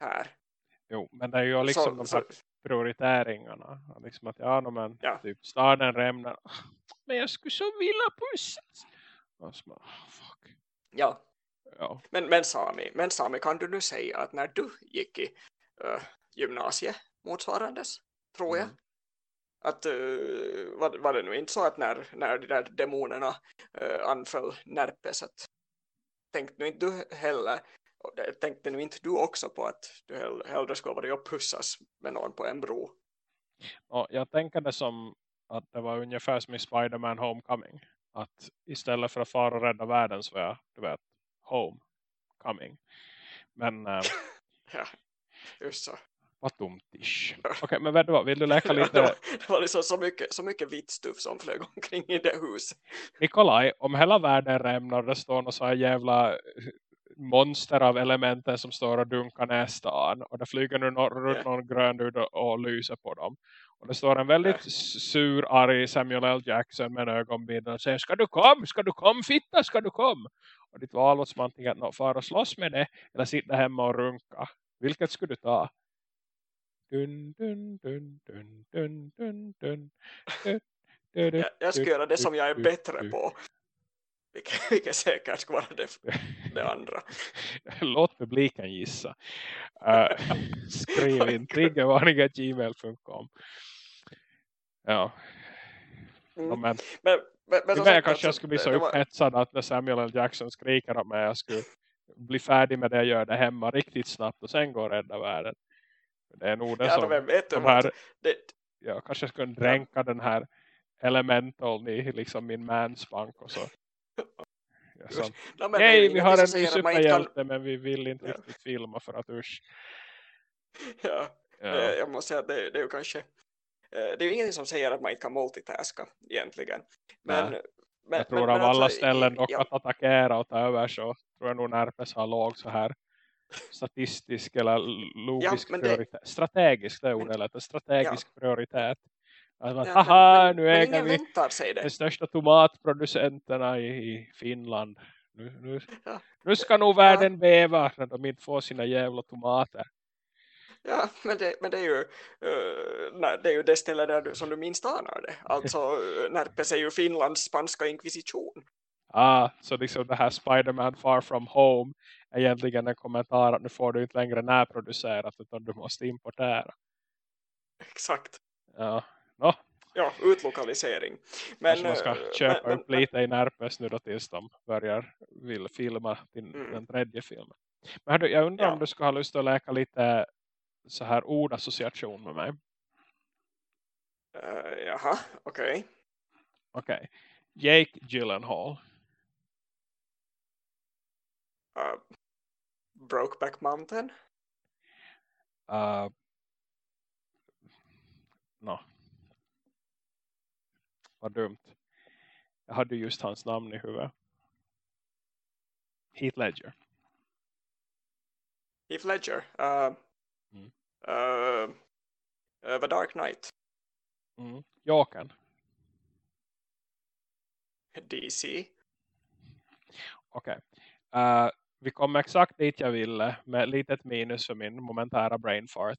[SPEAKER 2] här
[SPEAKER 1] Jo, men det är ju liksom så, de här prioriteringarna. Liksom att ja, men ja. typ staden rämnar. Men jag skulle så vilja pussas. Oh, fuck.
[SPEAKER 2] Ja.
[SPEAKER 1] ja.
[SPEAKER 2] Men, men, Sami, men Sami, kan du nu säga att när du gick i uh, gymnasie motsvarandes, tror jag, mm. att uh, var, var det nu inte så att när, när de där demonerna uh, anföll Närpes att tänkte nu inte du heller tänkte nu inte du också på att du hell- hellre skulle vara och pussas med någon på en bro?
[SPEAKER 1] Och jag tänker det som att det var ungefär som i Spider-Man Homecoming. Att istället för att fara och rädda världen så var jag, du vet, homecoming. Men äh,
[SPEAKER 2] Ja, just så.
[SPEAKER 1] Vad tomtish. Okej, men vet du vad, vill du
[SPEAKER 2] det,
[SPEAKER 1] lite?
[SPEAKER 2] var, det var liksom så mycket, så mycket vitt stuff som flög omkring i det huset.
[SPEAKER 1] Nikolaj, om hela världen rämnar det står någon så här jävla monster av elementen som står och dunkar ner stan och det flyger nu någon, runt
[SPEAKER 2] Ja.
[SPEAKER 1] någon grön och, lyser på dem och det står en väldigt s- sur, arg Samuel L. Jackson med en ögonbild och säger ska du kom, ska du kom fitta, ska du kom och ditt val var antingen att fara och slåss med det eller sitta hemma och runka vilket skulle du ta? Dun, dun, dun, dun, dun, dun, dun.
[SPEAKER 2] Jag, jag ska göra det som jag är bättre på. Vilket, vilket säkert ska vara det, det andra.
[SPEAKER 1] Låt publiken gissa. Uh, skriv in triggervarningar.gmail.com Ja.
[SPEAKER 2] Mm.
[SPEAKER 1] Men,
[SPEAKER 2] men, men, men
[SPEAKER 1] jag kanske jag skulle bli så upphetsad att när Samuel L. Jackson skriker om mig jag skulle bli färdig med det jag gör det hemma riktigt snabbt och sen gå och rädda världen. Det är nog det
[SPEAKER 2] Ja,
[SPEAKER 1] som de
[SPEAKER 2] vad?
[SPEAKER 1] här,
[SPEAKER 2] Det,
[SPEAKER 1] ja, kanske jag skulle dränka den här elemental i liksom min mansbank och så. Ja,
[SPEAKER 2] no, men
[SPEAKER 1] vi har en ny
[SPEAKER 2] inte kan-
[SPEAKER 1] superhjälte men vi vill inte
[SPEAKER 2] Ja.
[SPEAKER 1] riktigt filma för att usch.
[SPEAKER 2] Ja,
[SPEAKER 1] Ja.
[SPEAKER 2] eh, jag måste säga att det, det är ju kanske eh, det är ju ingenting som säger att man inte kan multitaska egentligen. Men,
[SPEAKER 1] Nej.
[SPEAKER 2] men,
[SPEAKER 1] jag tror
[SPEAKER 2] men,
[SPEAKER 1] av
[SPEAKER 2] men
[SPEAKER 1] alla
[SPEAKER 2] alltså,
[SPEAKER 1] ställen dock
[SPEAKER 2] ja,
[SPEAKER 1] att attackera och ta över så tror jag nog Närpes har låg så här statistisk eller logisk
[SPEAKER 2] det-
[SPEAKER 1] prioritet. Strategisk, det är ordet, strategisk prioritet. Alltså, att,
[SPEAKER 2] ja,
[SPEAKER 1] haha,
[SPEAKER 2] men,
[SPEAKER 1] nu
[SPEAKER 2] men
[SPEAKER 1] äger vi
[SPEAKER 2] det.
[SPEAKER 1] de största tomatproducenterna i, i Finland. Nu, nu,
[SPEAKER 2] Ja.
[SPEAKER 1] nu ska nog världen bäva när de inte får sina jävla tomater.
[SPEAKER 2] Ja, men det, men det är ju eh, nej, det är ju det ställe där du, som du minst anar det. Alltså, uh, Närpes är ju Finlands spanska inkvisition.
[SPEAKER 1] Ah, så liksom det här Spider-Man Far From Home egentligen en kommentar att nu får du inte längre närproducerat utan du måste importera.
[SPEAKER 2] Exakt.
[SPEAKER 1] Ja, no,
[SPEAKER 2] Ja, utlokalisering. Men,
[SPEAKER 1] kanske man ska
[SPEAKER 2] eh,
[SPEAKER 1] köpa
[SPEAKER 2] men,
[SPEAKER 1] upp lite i Närpes nu då tills de börjar vill filma till
[SPEAKER 2] Mm.
[SPEAKER 1] den tredje filmen. Men hördu, jag undrar
[SPEAKER 2] Ja.
[SPEAKER 1] om du ska ha lust att läka lite så här ordassociation med mig.
[SPEAKER 2] eh, jaha, okej.
[SPEAKER 1] Okej. Jake Gyllenhaal.
[SPEAKER 2] Uh, Brokeback Mountain.
[SPEAKER 1] Uh, no. Vad dumt. Jag hade just hans namn i huvudet. Heath Ledger.
[SPEAKER 2] Heath Ledger. Uh,
[SPEAKER 1] Mm.
[SPEAKER 2] uh, uh, The Dark Knight.
[SPEAKER 1] Mm. Jokern.
[SPEAKER 2] DC.
[SPEAKER 1] Okej. Eh, vi kom exakt dit jag ville med litet minus för min momentära brain fart.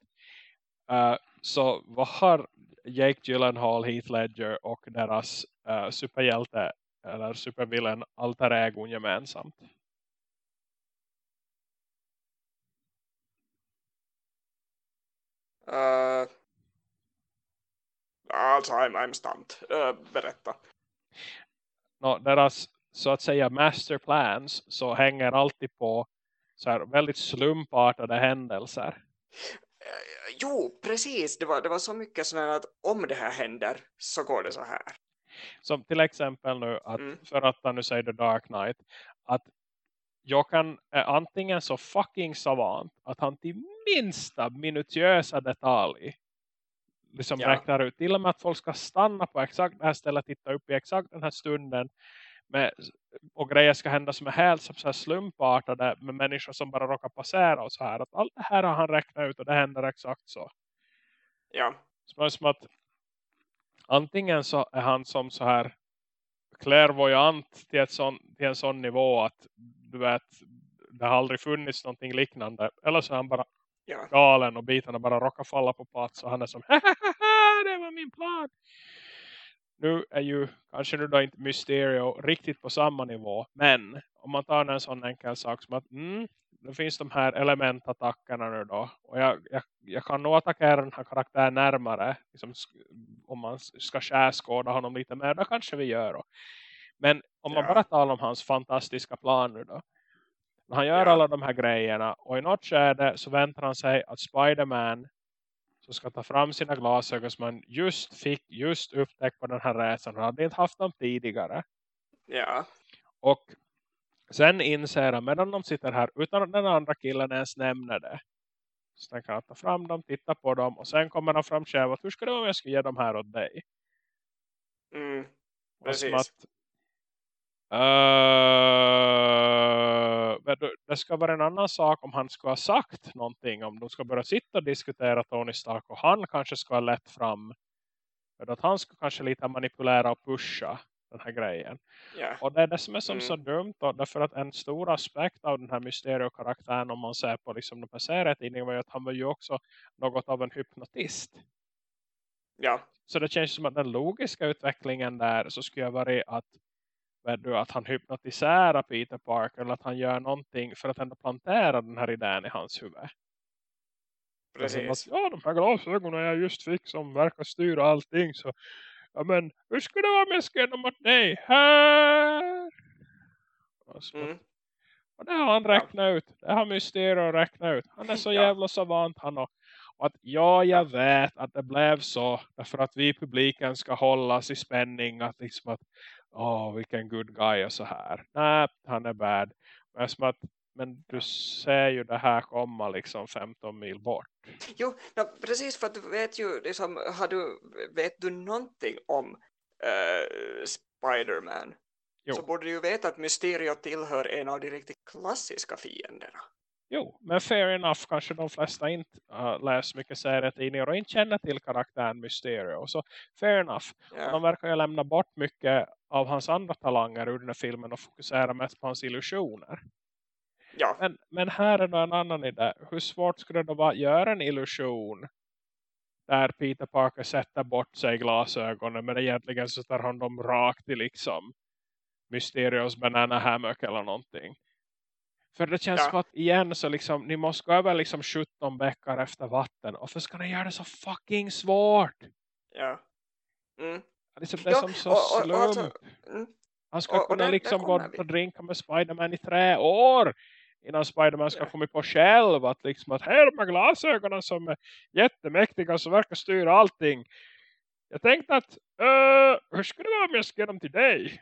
[SPEAKER 1] Eh, så vad har Jake Gyllenhaal, Heath Ledger och deras uh, superhjälte eller supervillain alter ego gemensamt?
[SPEAKER 2] Uh, alltså, I'm, I'm stumped. Uh, berätta.
[SPEAKER 1] Nå, deras så att säga masterplans så hänger alltid på så här väldigt slumpartade händelser.
[SPEAKER 2] Eh, jo, precis. Det var, det var så mycket sådär att om det här händer så går det så här.
[SPEAKER 1] Som till exempel nu att
[SPEAKER 2] Mm.
[SPEAKER 1] för att nu säger The Dark Knight att jag kan är antingen så fucking savant att han till minsta minutiösa detalj liksom
[SPEAKER 2] Ja.
[SPEAKER 1] räknar ut till och med att folk ska stanna på exakt det här stället titta upp i exakt den här stunden med, och grejer ska hända som är helt som så här slumpartade med människor som bara råkar passera och så här att allt det här har han räknat ut och det händer exakt så.
[SPEAKER 2] Ja,
[SPEAKER 1] som som att antingen så är han som så här klärvoyant till, ett sån, till en sån nivå att du vet det har aldrig funnits någonting liknande eller så är han bara
[SPEAKER 2] ja.
[SPEAKER 1] galen och bitarna bara råkar falla på plats och han är som det var min plan nu är ju kanske nu då inte Mysterio riktigt på samma nivå men om man tar en sån enkel sak som att mm, det finns de här elementattackerna nu då och jag, jag, jag kan nog attackera den här karaktären närmare liksom, om man ska skärskåda honom lite mer, då kanske vi gör då. men om man
[SPEAKER 2] Ja.
[SPEAKER 1] bara talar om hans fantastiska plan nu då Han gör
[SPEAKER 2] Ja.
[SPEAKER 1] alla de här grejerna och i något skede så väntar han sig att Spiderman som ska ta fram sina glasögon som han just fick just upptäckt på den här resan. Han hade inte haft dem tidigare.
[SPEAKER 2] Ja.
[SPEAKER 1] Och sen inser han medan de sitter här utan att den andra killen ens nämner det. Så tänker han ta fram dem, titta på dem och sen kommer han fram själv att hur ska det vara om jag ska ge dem här åt dig?
[SPEAKER 2] Mm. Precis.
[SPEAKER 1] att, eh, det ska vara en annan sak om han ska ha sagt någonting. Om de ska börja sitta och diskutera Tony Stark och han kanske ska ha lett fram. För att han ska kanske lite manipulera och pusha den här grejen.
[SPEAKER 2] Ja.
[SPEAKER 1] Och det är det som är som
[SPEAKER 2] Mm.
[SPEAKER 1] så dumt då, därför att en stor aspekt av den här mysteriokaraktären om man ser på liksom de här serietidningarna var ju att han var ju också något av en hypnotist.
[SPEAKER 2] Ja.
[SPEAKER 1] Så det känns som att den logiska utvecklingen där så skulle jag vara att, du, att han hypnotiserar Peter Parker eller att han gör någonting för att ändå plantera den här idén i hans huvud.
[SPEAKER 2] Precis.
[SPEAKER 1] Att, ja, de här glasögonen jag just fick som verkar styra allting så ja men hur ska det vara om jag ska ge dem åt dig här? Och så-
[SPEAKER 2] Mm.
[SPEAKER 1] Och det har han räknat ut. Det har Mysterio räknat ut. Han är så jävla savant han och, och att ja, jag vet att det blev så. Därför att vi i publiken ska hållas i spänning. Att liksom att, åh vilken good guy och så här. Nej, han är bad. Men, som att, men du ser ju det här komma liksom 15 mil bort.
[SPEAKER 2] Jo, ja, precis för att du vet ju, liksom, har du, vet du någonting om eh, Spider-Man
[SPEAKER 1] Jo.
[SPEAKER 2] så borde du ju veta att Mysterio tillhör en av de riktigt klassiska fienderna.
[SPEAKER 1] Jo, men fair enough. Kanske de flesta inte uh, läser mycket serietidningar och inte känner till karaktären Mysterio. Så fair enough.
[SPEAKER 2] Ja.
[SPEAKER 1] De verkar ju lämna bort mycket av hans andra talanger ur den här filmen och fokusera mest på hans illusioner.
[SPEAKER 2] ja.
[SPEAKER 1] Men, men här är då en annan idé. Hur svårt skulle det då vara att göra en illusion där Peter Parker sätter bort sig glasögonen men egentligen så tar han dem rakt i liksom Mysterios banana hammock eller någonting. För det känns
[SPEAKER 2] Ja.
[SPEAKER 1] som att igen så liksom ni måste gå över liksom 17 bäckar efter vatten. Och för ska ni göra det så fucking svårt?
[SPEAKER 2] ja. Mm.
[SPEAKER 1] Liksom det är
[SPEAKER 2] Ja,
[SPEAKER 1] som så
[SPEAKER 2] och- och- och
[SPEAKER 1] slump.
[SPEAKER 2] alltså, mm.
[SPEAKER 1] Han ska
[SPEAKER 2] och-
[SPEAKER 1] kunna
[SPEAKER 2] där-
[SPEAKER 1] liksom gå och drinka med Spiderman i tre år. Innan Spiderman ska
[SPEAKER 2] Ja.
[SPEAKER 1] komma på själv. Att liksom att här är de glasögonen som är jättemäktiga. Som verkar styra allting. Jag tänkte att. Uh, hur skulle det vara om jag ge dem till dig?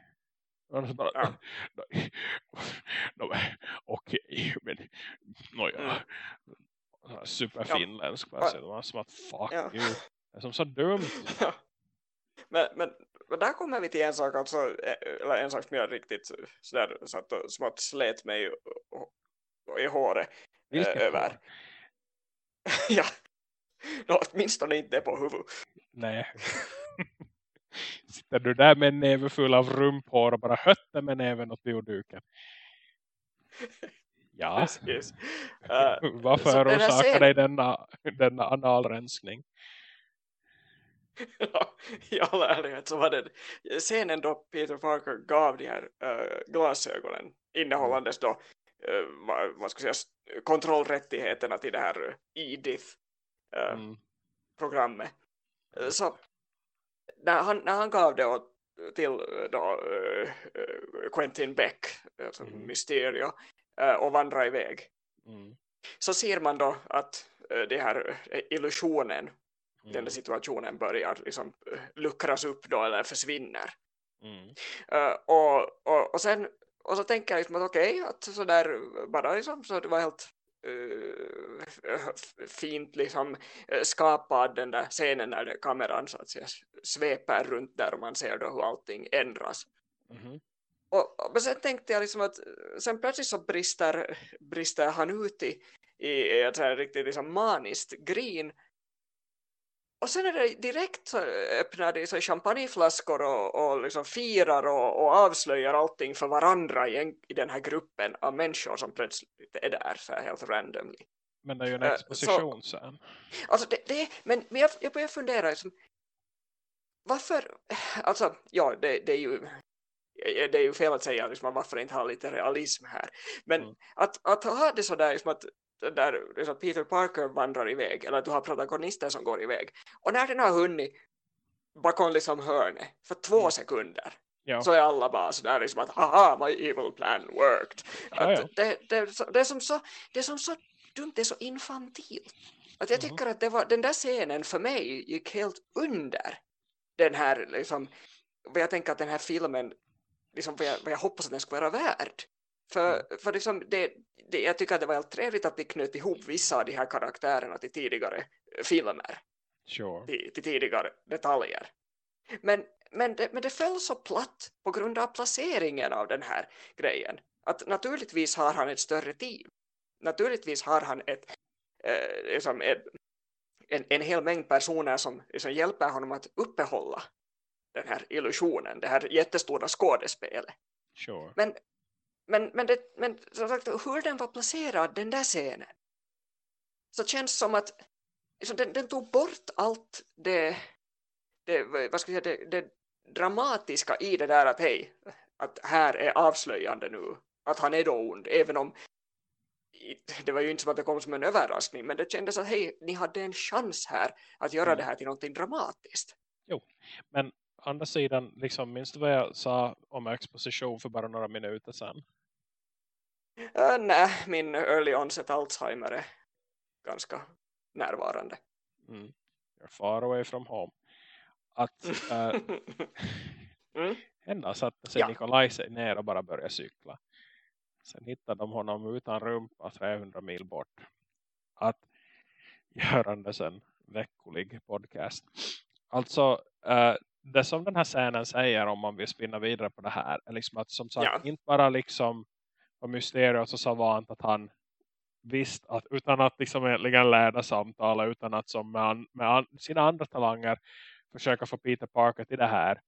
[SPEAKER 1] Bara,
[SPEAKER 2] Ja.
[SPEAKER 1] Okej. men. Nåja.
[SPEAKER 2] Mm.
[SPEAKER 1] Superfinländsk.
[SPEAKER 2] Ja.
[SPEAKER 1] Som att fuck
[SPEAKER 2] Ja.
[SPEAKER 1] you. Det är som så dumt.
[SPEAKER 2] Ja. Men, men där kommer vi till en sak, alltså, eller en sak som jag riktigt sådär, satt och smått slet mig i, håret
[SPEAKER 1] Vilket
[SPEAKER 2] eh, över. ja, no, åtminstone inte på huvudet.
[SPEAKER 1] Nej. Sitter du där med en näve full av rumphår och bara hötter med näven åt bioduken? Ja.
[SPEAKER 2] Precis. Eh,
[SPEAKER 1] Varför orsakar dig denna, denna analrensning?
[SPEAKER 2] Ja, I all ärlighet så var det scenen då Peter Parker gav de här eh, glasögonen innehållandes då uh, vad, vad ska jag säga, kontrollrättigheterna till det här
[SPEAKER 1] Mm.
[SPEAKER 2] EDIF-programmet. Eh, så när han, när han gav det åt, till eh, då, eh, eh, Quentin Beck, alltså
[SPEAKER 1] Mhm.
[SPEAKER 2] Mysterio, eh, och vandra iväg
[SPEAKER 1] Mm.
[SPEAKER 2] så ser man då att det här eh, illusionen den
[SPEAKER 1] Mm.
[SPEAKER 2] där situationen börjar liksom eh, luckras upp då eller försvinner.
[SPEAKER 1] Mm.
[SPEAKER 2] Eh, och, och, och sen och så tänker jag liksom att okej, att sådär bara liksom så det var helt f- fint liksom skapad den där scenen när kameran så att säga sveper runt där och man ser då hur allting ändras.
[SPEAKER 1] Mhm.
[SPEAKER 2] Och, men sen tänkte jag liksom att sen plötsligt så brister, brister han ut i, i ett riktigt liksom maniskt grin. Och sen är det direkt så öppnar de så champagneflaskor och, och liksom firar och, och avslöjar allting för varandra i, en, i den här gruppen av människor som plötsligt är där så här helt randomly.
[SPEAKER 1] Men det är ju en
[SPEAKER 2] Eh, så-
[SPEAKER 1] exposition sen.
[SPEAKER 2] Alltså det, det men, men jag, jag börjar fundera liksom, varför, alltså ja det, det är ju det är ju fel att säga liksom, varför inte ha lite realism här men
[SPEAKER 1] Mm.
[SPEAKER 2] att, att ha det sådär liksom, att där liksom, Peter Parker vandrar iväg eller att du har protagonisten som går iväg och när den har hunnit bakom liksom hörnet för två
[SPEAKER 1] Mm.
[SPEAKER 2] sekunder
[SPEAKER 1] Ja.
[SPEAKER 2] så är alla bara sådär liksom att haha my evil plan worked
[SPEAKER 1] Ja, ja.
[SPEAKER 2] Det, det, det, är som så, det är som så dumt, det är så infantilt att jag
[SPEAKER 1] Mhm.
[SPEAKER 2] tycker att det var, den där scenen för mig gick helt under den här liksom, jag tänker att den här filmen liksom vad jag, vad jag hoppas att den ska vara värd för,
[SPEAKER 1] Mm.
[SPEAKER 2] för liksom det, det, jag tycker att det var helt trevligt att vi knöt ihop vissa av de här karaktärerna till tidigare eh, filmer
[SPEAKER 1] Sure.
[SPEAKER 2] till, till tidigare detaljer. Men, men, det, men det föll så platt på grund av placeringen av den här grejen. Att naturligtvis har han ett större team. Naturligtvis har han ett, eh, liksom ett, en, en hel mängd personer som liksom hjälper honom att uppehålla den här illusionen, det här jättestora skådespelet.
[SPEAKER 1] Sure.
[SPEAKER 2] Men, men, men, det, men som sagt, hur den var placerad, den där scenen, så känns som att liksom, den, den tog bort allt det, det, vad ska jag säga, det, det dramatiska i det där att hej, att här är avslöjande nu, att han är då ond, även om det var ju inte som att det kom som en överraskning, men det kändes att hej, ni hade en chans här att göra
[SPEAKER 1] Mm.
[SPEAKER 2] det här till någonting dramatiskt.
[SPEAKER 1] Men andra sidan, liksom, minns du vad jag sa om exposition för bara några minuter sedan?
[SPEAKER 2] Uh, nej, min early onset Alzheimer är ganska närvarande.
[SPEAKER 1] Mm. You're far away from home. Att äh,
[SPEAKER 2] mm.
[SPEAKER 1] Ända satte sig
[SPEAKER 2] Ja.
[SPEAKER 1] Nikolaj sig ner och bara började cykla. Sen hittade de honom utan rumpa 300 mil bort. Att görandes en veckolig podcast. Alltså, eh, det som den här scenen säger om man vill spinna vidare på det här är liksom att som sagt
[SPEAKER 2] Ja.
[SPEAKER 1] inte bara liksom var mysteriet och savant att han visst att utan att liksom egentligen lära samtala utan att som med, an, med an, sina andra talanger försöka få Peter Parker till det här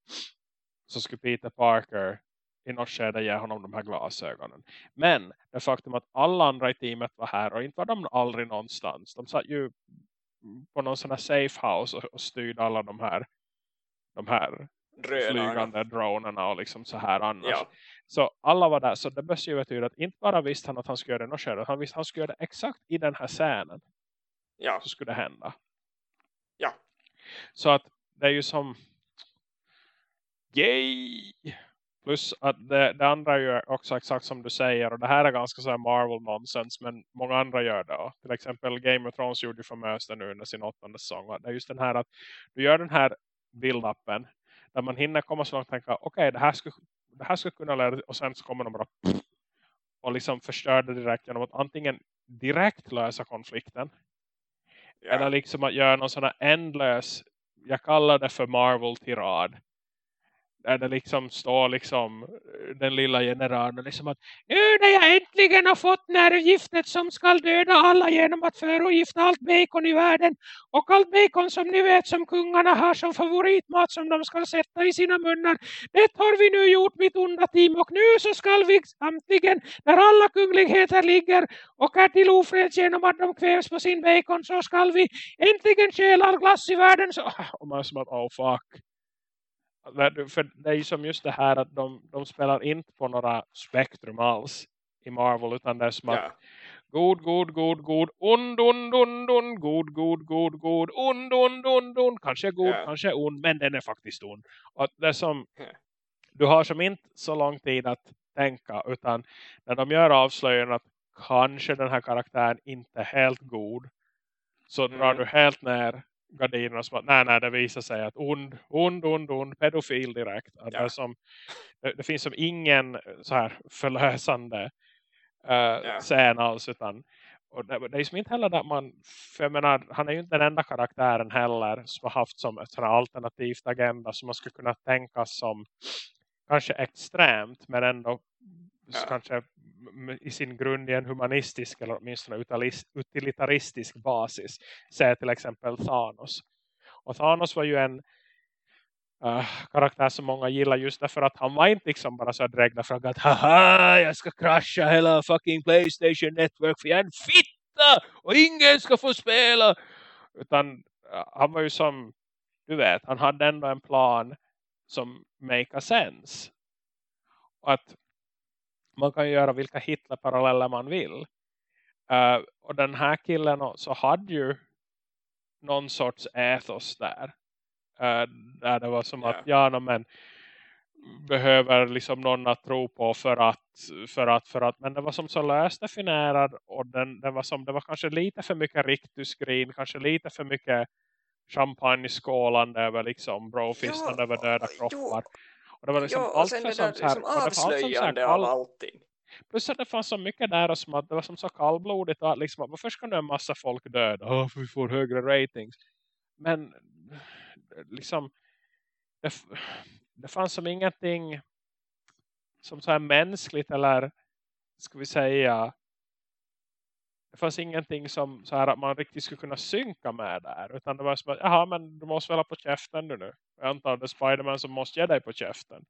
[SPEAKER 1] så skulle Peter Parker i något skede ge honom de här glasögonen. Men det faktum att alla andra i teamet var här och inte var de aldrig någonstans. De satt ju på någon sån här safe house och, och styrde alla de här de här
[SPEAKER 2] Drönarna.
[SPEAKER 1] flygande dronerna och liksom så här annars.
[SPEAKER 2] Ja.
[SPEAKER 1] Så alla var där. Så det ju betyda att inte bara visste han att han skulle göra det något skede. Han visste att han skulle göra det exakt i den här scenen.
[SPEAKER 2] Ja.
[SPEAKER 1] Så skulle det hända.
[SPEAKER 2] Ja.
[SPEAKER 1] Så att det är ju som yay! Plus att det, det andra är ju också exakt som du säger. Och det här är ganska så här Marvel nonsens. Men många andra gör det. Och till exempel Game of Thrones gjorde ju famöst nu under sin åttonde säsong. Det är just den här att du gör den här build-upen. Där man hinner komma så långt och tänka. Okej det här skulle det här skulle kunna leda och sen så kommer de bara och liksom förstör det direkt genom att antingen direkt lösa konflikten eller
[SPEAKER 2] Ja.
[SPEAKER 1] liksom att göra någon sån här ändlös, jag kallar det för Marvel-tirad. Där det liksom står liksom eh, den lilla generalen liksom att nu när jag äntligen har fått nervgiftet som ska döda alla genom att förogifta allt bacon i världen och allt bacon som ni vet som kungarna har som favoritmat som de ska sätta i sina munnar. Det har vi nu gjort mitt onda team och nu så ska vi samtligen, när alla kungligheter ligger och är till ofreds genom att de kvävs på sin bacon så ska vi äntligen stjäla all glass i världen. Så, och man är som att, oh fuck. För det är ju som just det här att de, de spelar inte på några spektrum alls i Marvel utan det är som att god, god, god, god, ond, ond, ond, ond, god, god, god, god, ond, ond, ond, ond, kanske god,
[SPEAKER 2] Ja.
[SPEAKER 1] kanske ond, men den är faktiskt ond. Och det är som,
[SPEAKER 2] Ja.
[SPEAKER 1] du har som inte så lång tid att tänka utan när de gör avslöjanden att kanske den här karaktären inte är helt god så drar
[SPEAKER 2] Mm.
[SPEAKER 1] du helt ner gardinerna som att nej, nej, det visar sig att ond, ond, ond, ond, pedofil direkt. Att
[SPEAKER 2] Ja.
[SPEAKER 1] det, som, det, det finns som ingen så här förlösande uh,
[SPEAKER 2] Ja.
[SPEAKER 1] scen alls utan och det, det är som inte heller där man för jag menar, han är ju inte den enda karaktären heller som har haft som ett sådant alternativt agenda som man skulle kunna tänka som kanske extremt men ändå
[SPEAKER 2] Ja.
[SPEAKER 1] kanske i sin grund i en humanistisk eller åtminstone utilitaristisk basis. Se till exempel Thanos. Och Thanos var ju en uh, karaktär som många gillar just därför att han var inte liksom bara så drägna för att haha jag ska krascha hela fucking Playstation Network för jag är en fitta och ingen ska få spela. Utan uh, han var ju som du vet, han hade ändå en plan som make a sense. Och att man kan göra vilka Hitler-paralleller man vill. Uh, och den här killen så hade ju någon sorts ethos där. Uh, där det var som
[SPEAKER 2] Ja.
[SPEAKER 1] att, ja no, men behöver liksom någon att tro på för att, för att, för att men det var som så löst definierad och den, den var som, det var kanske lite för mycket riktusgrin, kanske lite för mycket champagne skålande över liksom brofistande ja, över döda kroppar. Och det var liksom
[SPEAKER 2] ja, allt för som, liksom här, avslöjande av allting.
[SPEAKER 1] Plus att det fanns så mycket där och som att det var som så kallblodigt att liksom, varför ska nu en massa folk döda? Oh, för vi får högre ratings. Men liksom det, det fanns som ingenting som så här mänskligt eller ska vi säga det fanns ingenting som så här att man riktigt skulle kunna synka med där. Utan det var som att, jaha men du måste väl ha på käften nu. Jag antar det är Spiderman som måste ge dig på käften.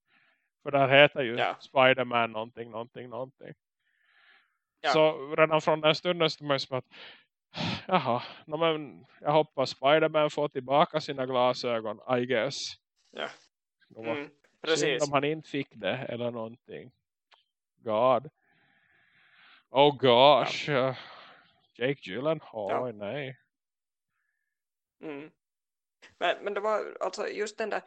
[SPEAKER 1] För där heter ju ja. Spiderman någonting, någonting, någonting. Ja. Så redan från den stunden så man som att jaha, no, men jag hoppas Spiderman får tillbaka sina glasögon, I guess.
[SPEAKER 2] Ja. Mm, precis.
[SPEAKER 1] om han inte fick det eller någonting. God. Oh gosh. Ja. Jake Gyllenhaal, ja. nej.
[SPEAKER 2] Mm. Men, men det var alltså just den där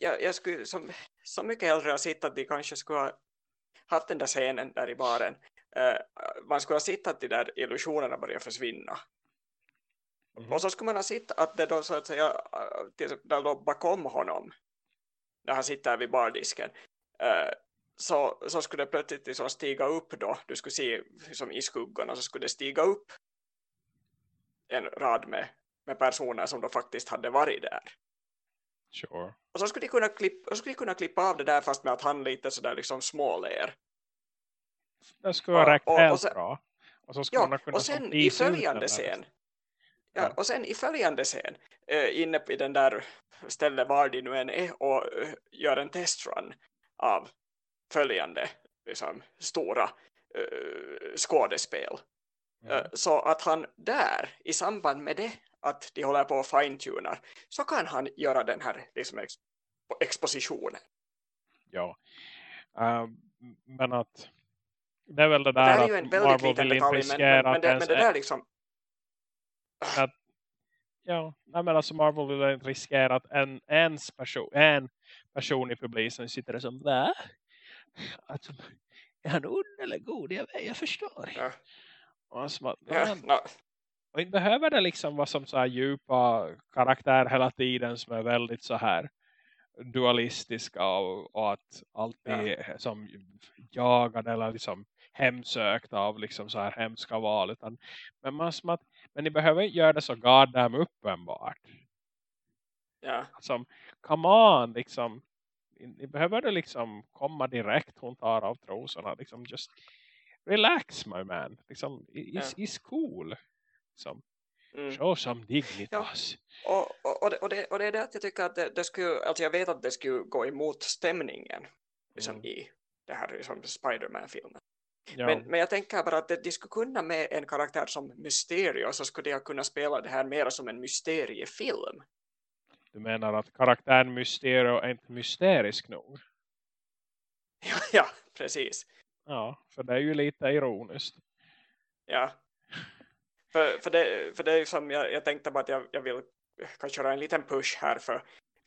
[SPEAKER 2] jag, jag skulle som, så mycket hellre ha sett att de kanske skulle ha haft den där scenen där i baren. Uh, man skulle ha sett att de där illusionerna börjar försvinna. Mm. Och så skulle man ha sett att det då så att säga uh, där då bakom honom när han sitter vid bardisken uh, så, så skulle det plötsligt liksom stiga upp då. Du skulle se liksom i skuggorna så skulle det stiga upp en rad med, med personer som då faktiskt hade varit där.
[SPEAKER 1] Sure.
[SPEAKER 2] Och så skulle, de kunna klippa, så skulle de kunna klippa av det där fast med att han lite sådär liksom småler.
[SPEAKER 1] Det skulle vara räckt helt bra.
[SPEAKER 2] Och, så ja, och sen i följande scen ja, ja, och sen i följande scen äh, inne på den där stället var de nu än är och äh, gör en testrun av följande liksom, stora äh, skådespel. Mm. Så att han där i samband med det att de håller på och fine-tunar så kan han göra den här liksom, ex expositionen.
[SPEAKER 1] Ja, uh, men att det är väl det där
[SPEAKER 2] det är ju en väldigt liten detalj men, men, men, det, men det där liksom
[SPEAKER 1] att, ja, men alltså Marvel vill inte riskera att en, ens person, en person i publiken sitter där som va? Alltså, är han ond eller god? Jag, jag förstår. Ja. Och, som att, ja, no. och inte behöver det liksom vara som så här djupa karaktär hela tiden som är väldigt så här dualistiska och, och att alltid ja. som jagad eller liksom hemsökt av liksom så här hemska val utan, men man som att men ni behöver inte göra det så goddamn uppenbart.
[SPEAKER 2] Ja.
[SPEAKER 1] Som, come on, liksom. Ni behöver det liksom komma direkt. Hon tar av trosorna. Liksom just relax my man. Liksom, is, ja. is cool. Liksom. Mm. Show some dignitas.
[SPEAKER 2] Ja. Och, och, och, det, och, det, och det är det att jag tycker att det, det skulle, alltså jag vet att det skulle gå emot stämningen liksom mm. i det här liksom Spiderman-filmen. Ja. Men, men jag tänker bara att de skulle kunna med en karaktär som Mysterio så skulle de kunna spela det här mer som en mysteriefilm.
[SPEAKER 1] Du menar att karaktären Mysterio är inte mysterisk nog?
[SPEAKER 2] Ja, precis.
[SPEAKER 1] Ja, för det är ju lite ironiskt.
[SPEAKER 2] Ja. För, för, det, för det är som jag, jag tänkte bara att jag, jag vill kanske köra en liten push här för,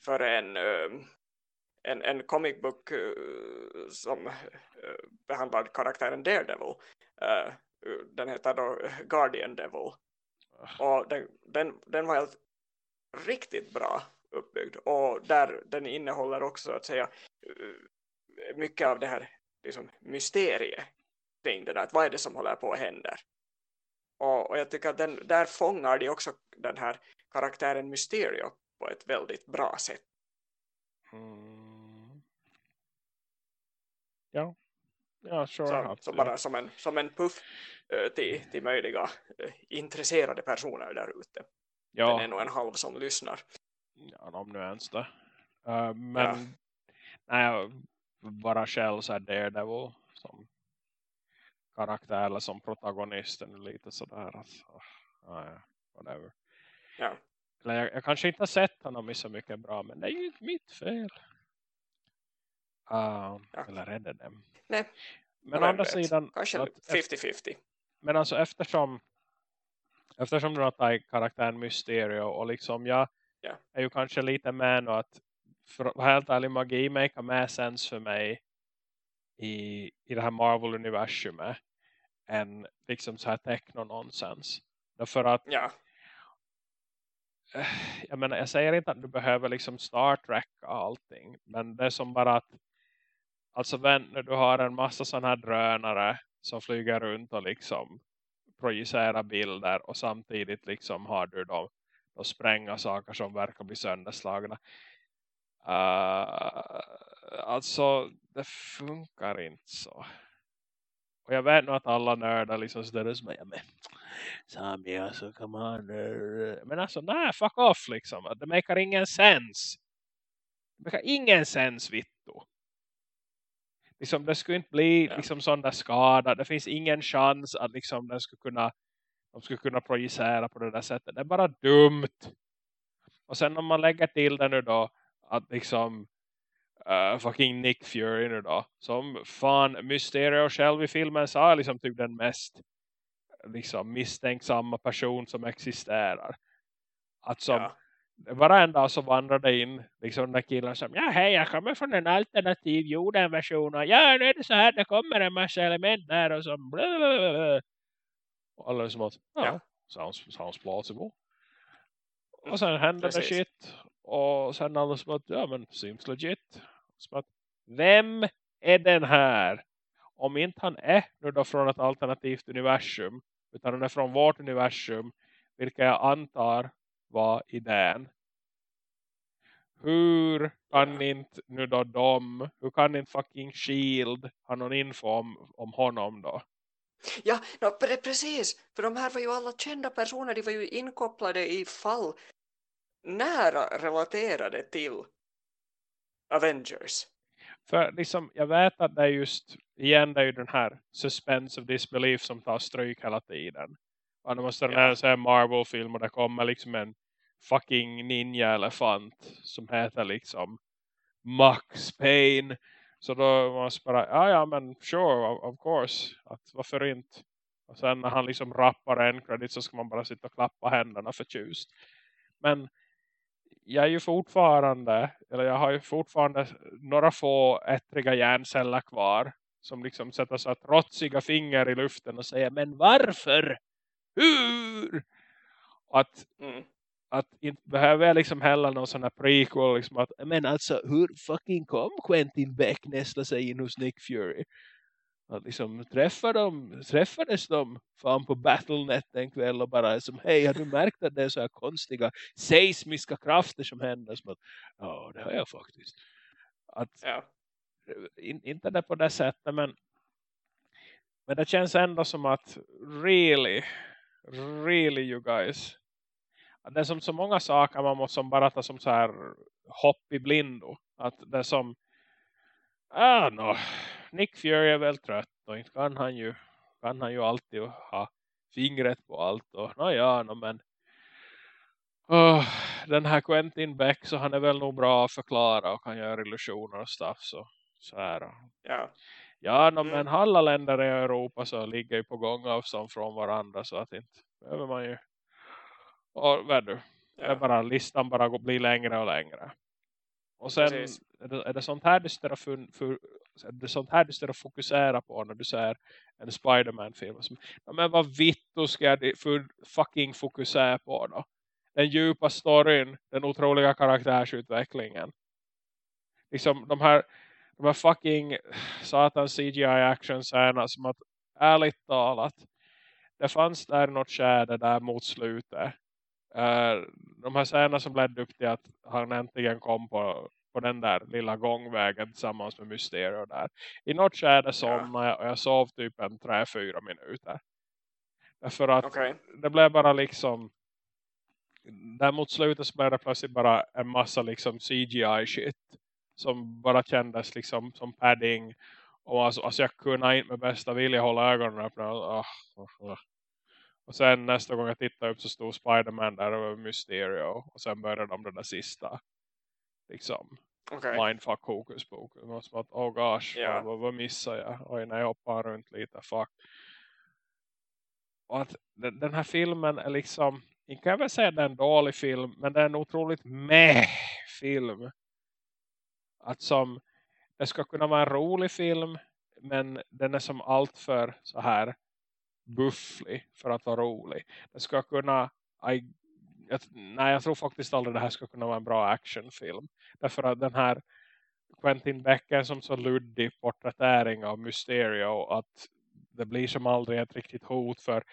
[SPEAKER 2] för en, um, en, en comic book uh, som uh, behandlar karaktären Daredevil. Uh, den heter då Guardian Devil. Och den, den, den var helt riktigt bra uppbyggd. Och där den innehåller också att säga mycket av det här liksom, mysteriet kring det där. Att vad är det som håller på att hända? Och, och jag tycker att den, där fångar de också den här karaktären Mysterio på ett väldigt bra sätt.
[SPEAKER 1] Mm. Ja, ja sure.
[SPEAKER 2] Så, så, bara som en, som en puff uh, till, till möjliga uh, intresserade personer där ute. Ja. Den är nog en halv som lyssnar.
[SPEAKER 1] Ja, om nu ens det. Uh, men ja. nej, bara själv så är Daredevil som karaktär eller som protagonisten lite sådär att, uh, whatever.
[SPEAKER 2] Ja.
[SPEAKER 1] Eller jag, jag, kanske inte har sett honom i så mycket bra men det är ju inte mitt fel. Uh, ja. Eller är det det?
[SPEAKER 2] Nej.
[SPEAKER 1] Men å andra sidan...
[SPEAKER 2] Kanske 50-50.
[SPEAKER 1] Men alltså eftersom eftersom du har tagit karaktären Mysterio och liksom jag yeah. är ju kanske lite med nu att för helt ärlig, magi make mer sens för mig i, i det här Marvel-universumet än liksom så här techno-nonsens. Därför att
[SPEAKER 2] Ja,
[SPEAKER 1] jag menar, jag säger inte att du behöver liksom Star Trek och allting. Men det är som bara att alltså när du har en massa sådana här drönare som flyger runt och liksom projicera bilder och samtidigt liksom har du då, då spränga saker som verkar bli sönderslagna. Uh, alltså det funkar inte så. Och jag vet nog att alla nördar liksom sådär som med. Sami alltså, come on. Eh. Men alltså, nej, fuck off liksom. Det makar ingen sens. Det makar ingen sens, vitt Liksom, det skulle inte bli ja. liksom där skada. Det finns ingen chans att liksom den skulle kunna de skulle kunna projicera på det där sättet. Det är bara dumt. Och sen om man lägger till det nu då att liksom uh, fucking Nick Fury nu då. Som fan Mysterio själv i filmen sa liksom typ den mest liksom misstänksamma person som existerar. Att som ja. Varenda så vandrade in liksom den där killen som ja hej jag kommer från en alternativ jorden-version och ja nu är det så här det kommer en massa element där och som blablabla. och alla som att ja, ja. Sounds, sounds plausible. Och sen händer Precis. det shit och sen alla som att ja men seems legit. Som att, vem är den här? Om inte han är nu då från ett alternativt universum utan han är från vårt universum vilka jag antar var idén. Hur kan inte nu då de, hur kan inte fucking Shield ha någon info om, om honom då?
[SPEAKER 2] Ja, no, pre precis. För de här var ju alla kända personer, de var ju inkopplade i fall nära relaterade till Avengers.
[SPEAKER 1] För liksom, jag vet att det är just, igen det är ju den här suspense of disbelief som tar stryk hela tiden. Och det måste ja. en Marvel-film och det kommer liksom en fucking ninja-elefant som heter liksom Max Payne. Så då måste bara, ja ja men sure, of course. Att, varför inte? Och sen när han liksom rappar en credit så ska man bara sitta och klappa händerna förtjust. Men jag är ju fortfarande, eller jag har ju fortfarande några få ättriga hjärnceller kvar. Som liksom sätter så trotsiga finger i luften och säger, men varför? Hur? att, mm att inte behöver jag liksom heller någon sån här prequel liksom att, men alltså hur fucking kom Quentin Beck näsla sig in hos Nick Fury? Att liksom träffade de, träffades de fan på Battlenet en kväll och bara som hej har du märkt att det är så här konstiga seismiska krafter som händer som att ja det har jag faktiskt att ja. in, inte det på det sättet men men det känns ändå som att really really you guys det är som så många saker man måste bara ta som så här hopp i blindo att det är som ah no Nick Fury är väl trött och inte kan han ju, kan han ju alltid ha fingret på allt. Och no, ja, no, men oh, den här Quentin Beck så han är väl nog bra att förklara och kan göra illusioner och stuff. Så, så här.
[SPEAKER 2] Ja.
[SPEAKER 1] Ja, no, mm. men alla länder i Europa så ligger ju på gångavstånd från varandra så att inte behöver man ju och vad du, ja. bara, listan bara blir längre och längre. Och sen är det, är det, sånt här du ska för, för, det är sånt här du ska fokusera på när du ser en Spiderman-film. men vad vitt ska jag för fucking fokusera på då? Den djupa storyn, den otroliga karaktärsutvecklingen. Liksom de här, de här fucking satan CGI-action-scenerna som att ärligt talat det fanns där något skäde där mot slutet. Uh, de här scenerna som ledde upp till att han äntligen kom på på den där lilla gångvägen tillsammans med Mysterio där. I något skärde somnade jag och jag sov typ en 3-4 minuter. Därför att okay. det blev bara liksom där mot slutet så blev det plötsligt bara en massa liksom CGI shit som bara kändes liksom som padding och alltså, alltså jag kunde inte med bästa vilja hålla ögonen öppna och, och, och sen nästa gång jag tittade upp så stod Spiderman där över Mysterio och sen började de den där sista liksom okay. mindfuck hokus pokus. Man som att, oh gosh, yeah. vad, vad missar jag? Oj, nej, jag hoppar runt lite, fuck. Och att den här filmen är liksom, inte kan väl säga att det är en dålig film, men det är en otroligt meh film. att som det ska kunna vara en rolig film men den är som allt för så här bufflig för att vara rolig. Det ska kunna I, jag, nej jag tror faktiskt aldrig det här ska kunna vara en bra actionfilm. Därför att den här Quentin Beck är som så luddig porträttering av Mysterio att det blir som aldrig ett riktigt hot för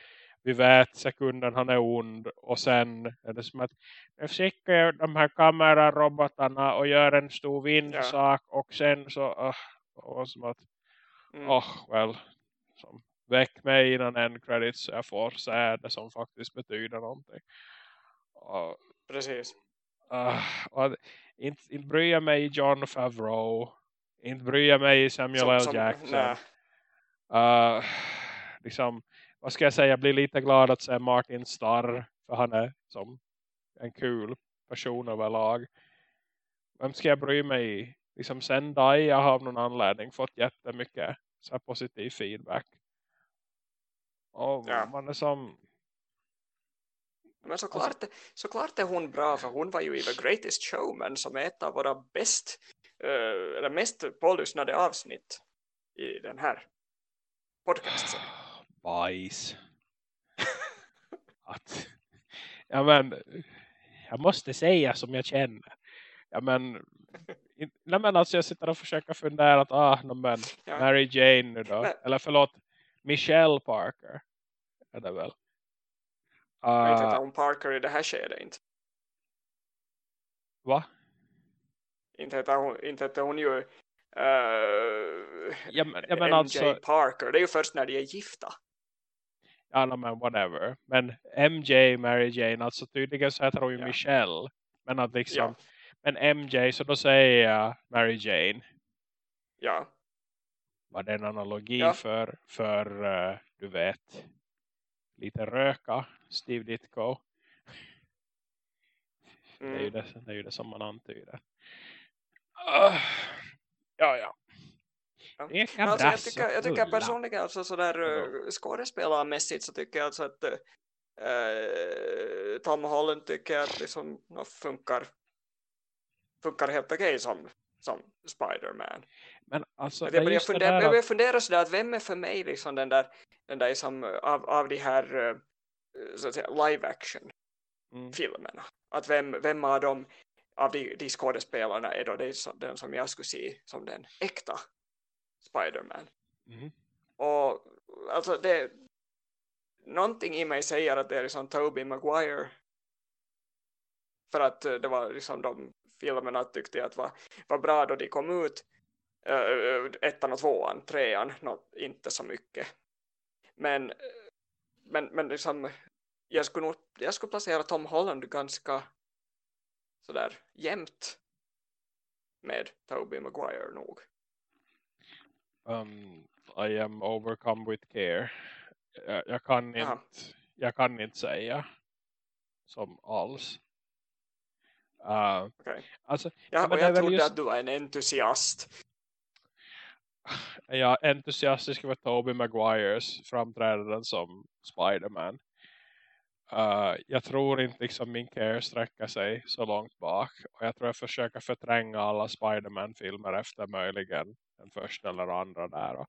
[SPEAKER 1] vi vet sekunden han är ond och sen är det som att jag skickar de här kamerarobotarna och gör en stor vindsak ja. och sen så uh, och som att mm. oh well som, väck mig innan en credit så jag får se det som faktiskt betyder någonting
[SPEAKER 2] och, precis
[SPEAKER 1] uh, och inte, inte bryr jag mig i John Favreau inte bryr jag mig i Samuel som, L. Som, Jackson uh, liksom vad ska jag säga, jag blir lite glad att se Martin Starr för han är som en kul person överlag. Vem ska jag bry mig i? Liksom Sendai jag har av någon anledning fått jättemycket så positiv feedback. Och ja. man är som...
[SPEAKER 2] Men såklart, såklart är hon bra för hon var ju i The Greatest Showman som är ett av våra bäst uh, eller mest pålyssnade avsnitt i den här podcasten
[SPEAKER 1] bajs. att, ja men, jag måste säga som jag känner. Ja men, nej men alltså jag sitter och försöker fundera att, ah, no, men, ja. Mary Jane nu då. Nej. Eller förlåt, Michelle Parker. Är det väl?
[SPEAKER 2] Uh, jag vet inte hon Parker i det här skedet inte.
[SPEAKER 1] Va?
[SPEAKER 2] Inte heter hon, inte heter hon ju uh,
[SPEAKER 1] ja, men, ja,
[SPEAKER 2] men MJ alltså, Parker. Det är ju först när de är gifta
[SPEAKER 1] ja men whatever. Men MJ, Mary Jane, alltså tydligen så heter hon ju ja. Michelle. Men att liksom, ja. men MJ så då säger jag Mary Jane.
[SPEAKER 2] Ja.
[SPEAKER 1] Var det en analogi ja. för, för uh, du vet, lite röka, Steve Ditko. Mm. Det, är ju mm. det, det är ju det som man antyder. Uh, ja, ja.
[SPEAKER 2] Ja. Alltså, jag, tycker, jag tycker personligen alltså, sådär, uh, skådespelarmässigt så tycker jag alltså att uh, Tom Holland tycker att liksom, no, funkar funkar helt okej som, som Spider-Man.
[SPEAKER 1] Men alltså,
[SPEAKER 2] jag, börjar fundera, att... jag börjar fundera sådär att vem är för mig liksom den där, den där liksom, av, av de här uh, så att säga, live action mm. filmerna. Att vem, vem av dem av de, de skådespelarna är då det, den som jag skulle se som den äkta Spiderman. Mm. Och alltså det någonting i mig säger att det är liksom Tobey Maguire för att eh, det var liksom de filmerna tyckte jag att var, var bra då de kom ut uh, ettan och tvåan, trean no, inte så mycket men men, men liksom jag skulle, nog, jag skulle placera Tom Holland ganska sådär jämnt med Tobey Maguire nog
[SPEAKER 1] um, I am overcome with care. Jag, jag kan inte jag kan inte säga som alls.
[SPEAKER 2] Uh, okay. alltså, ja, men jag trodde just... att du var en entusiast.
[SPEAKER 1] Är entusiastisk över Tobey Maguires framträdanden som Spiderman. Uh, jag tror inte liksom min care sträcker sig så långt bak. Och jag tror jag försöker förtränga alla Spiderman-filmer efter möjligen den första eller andra där.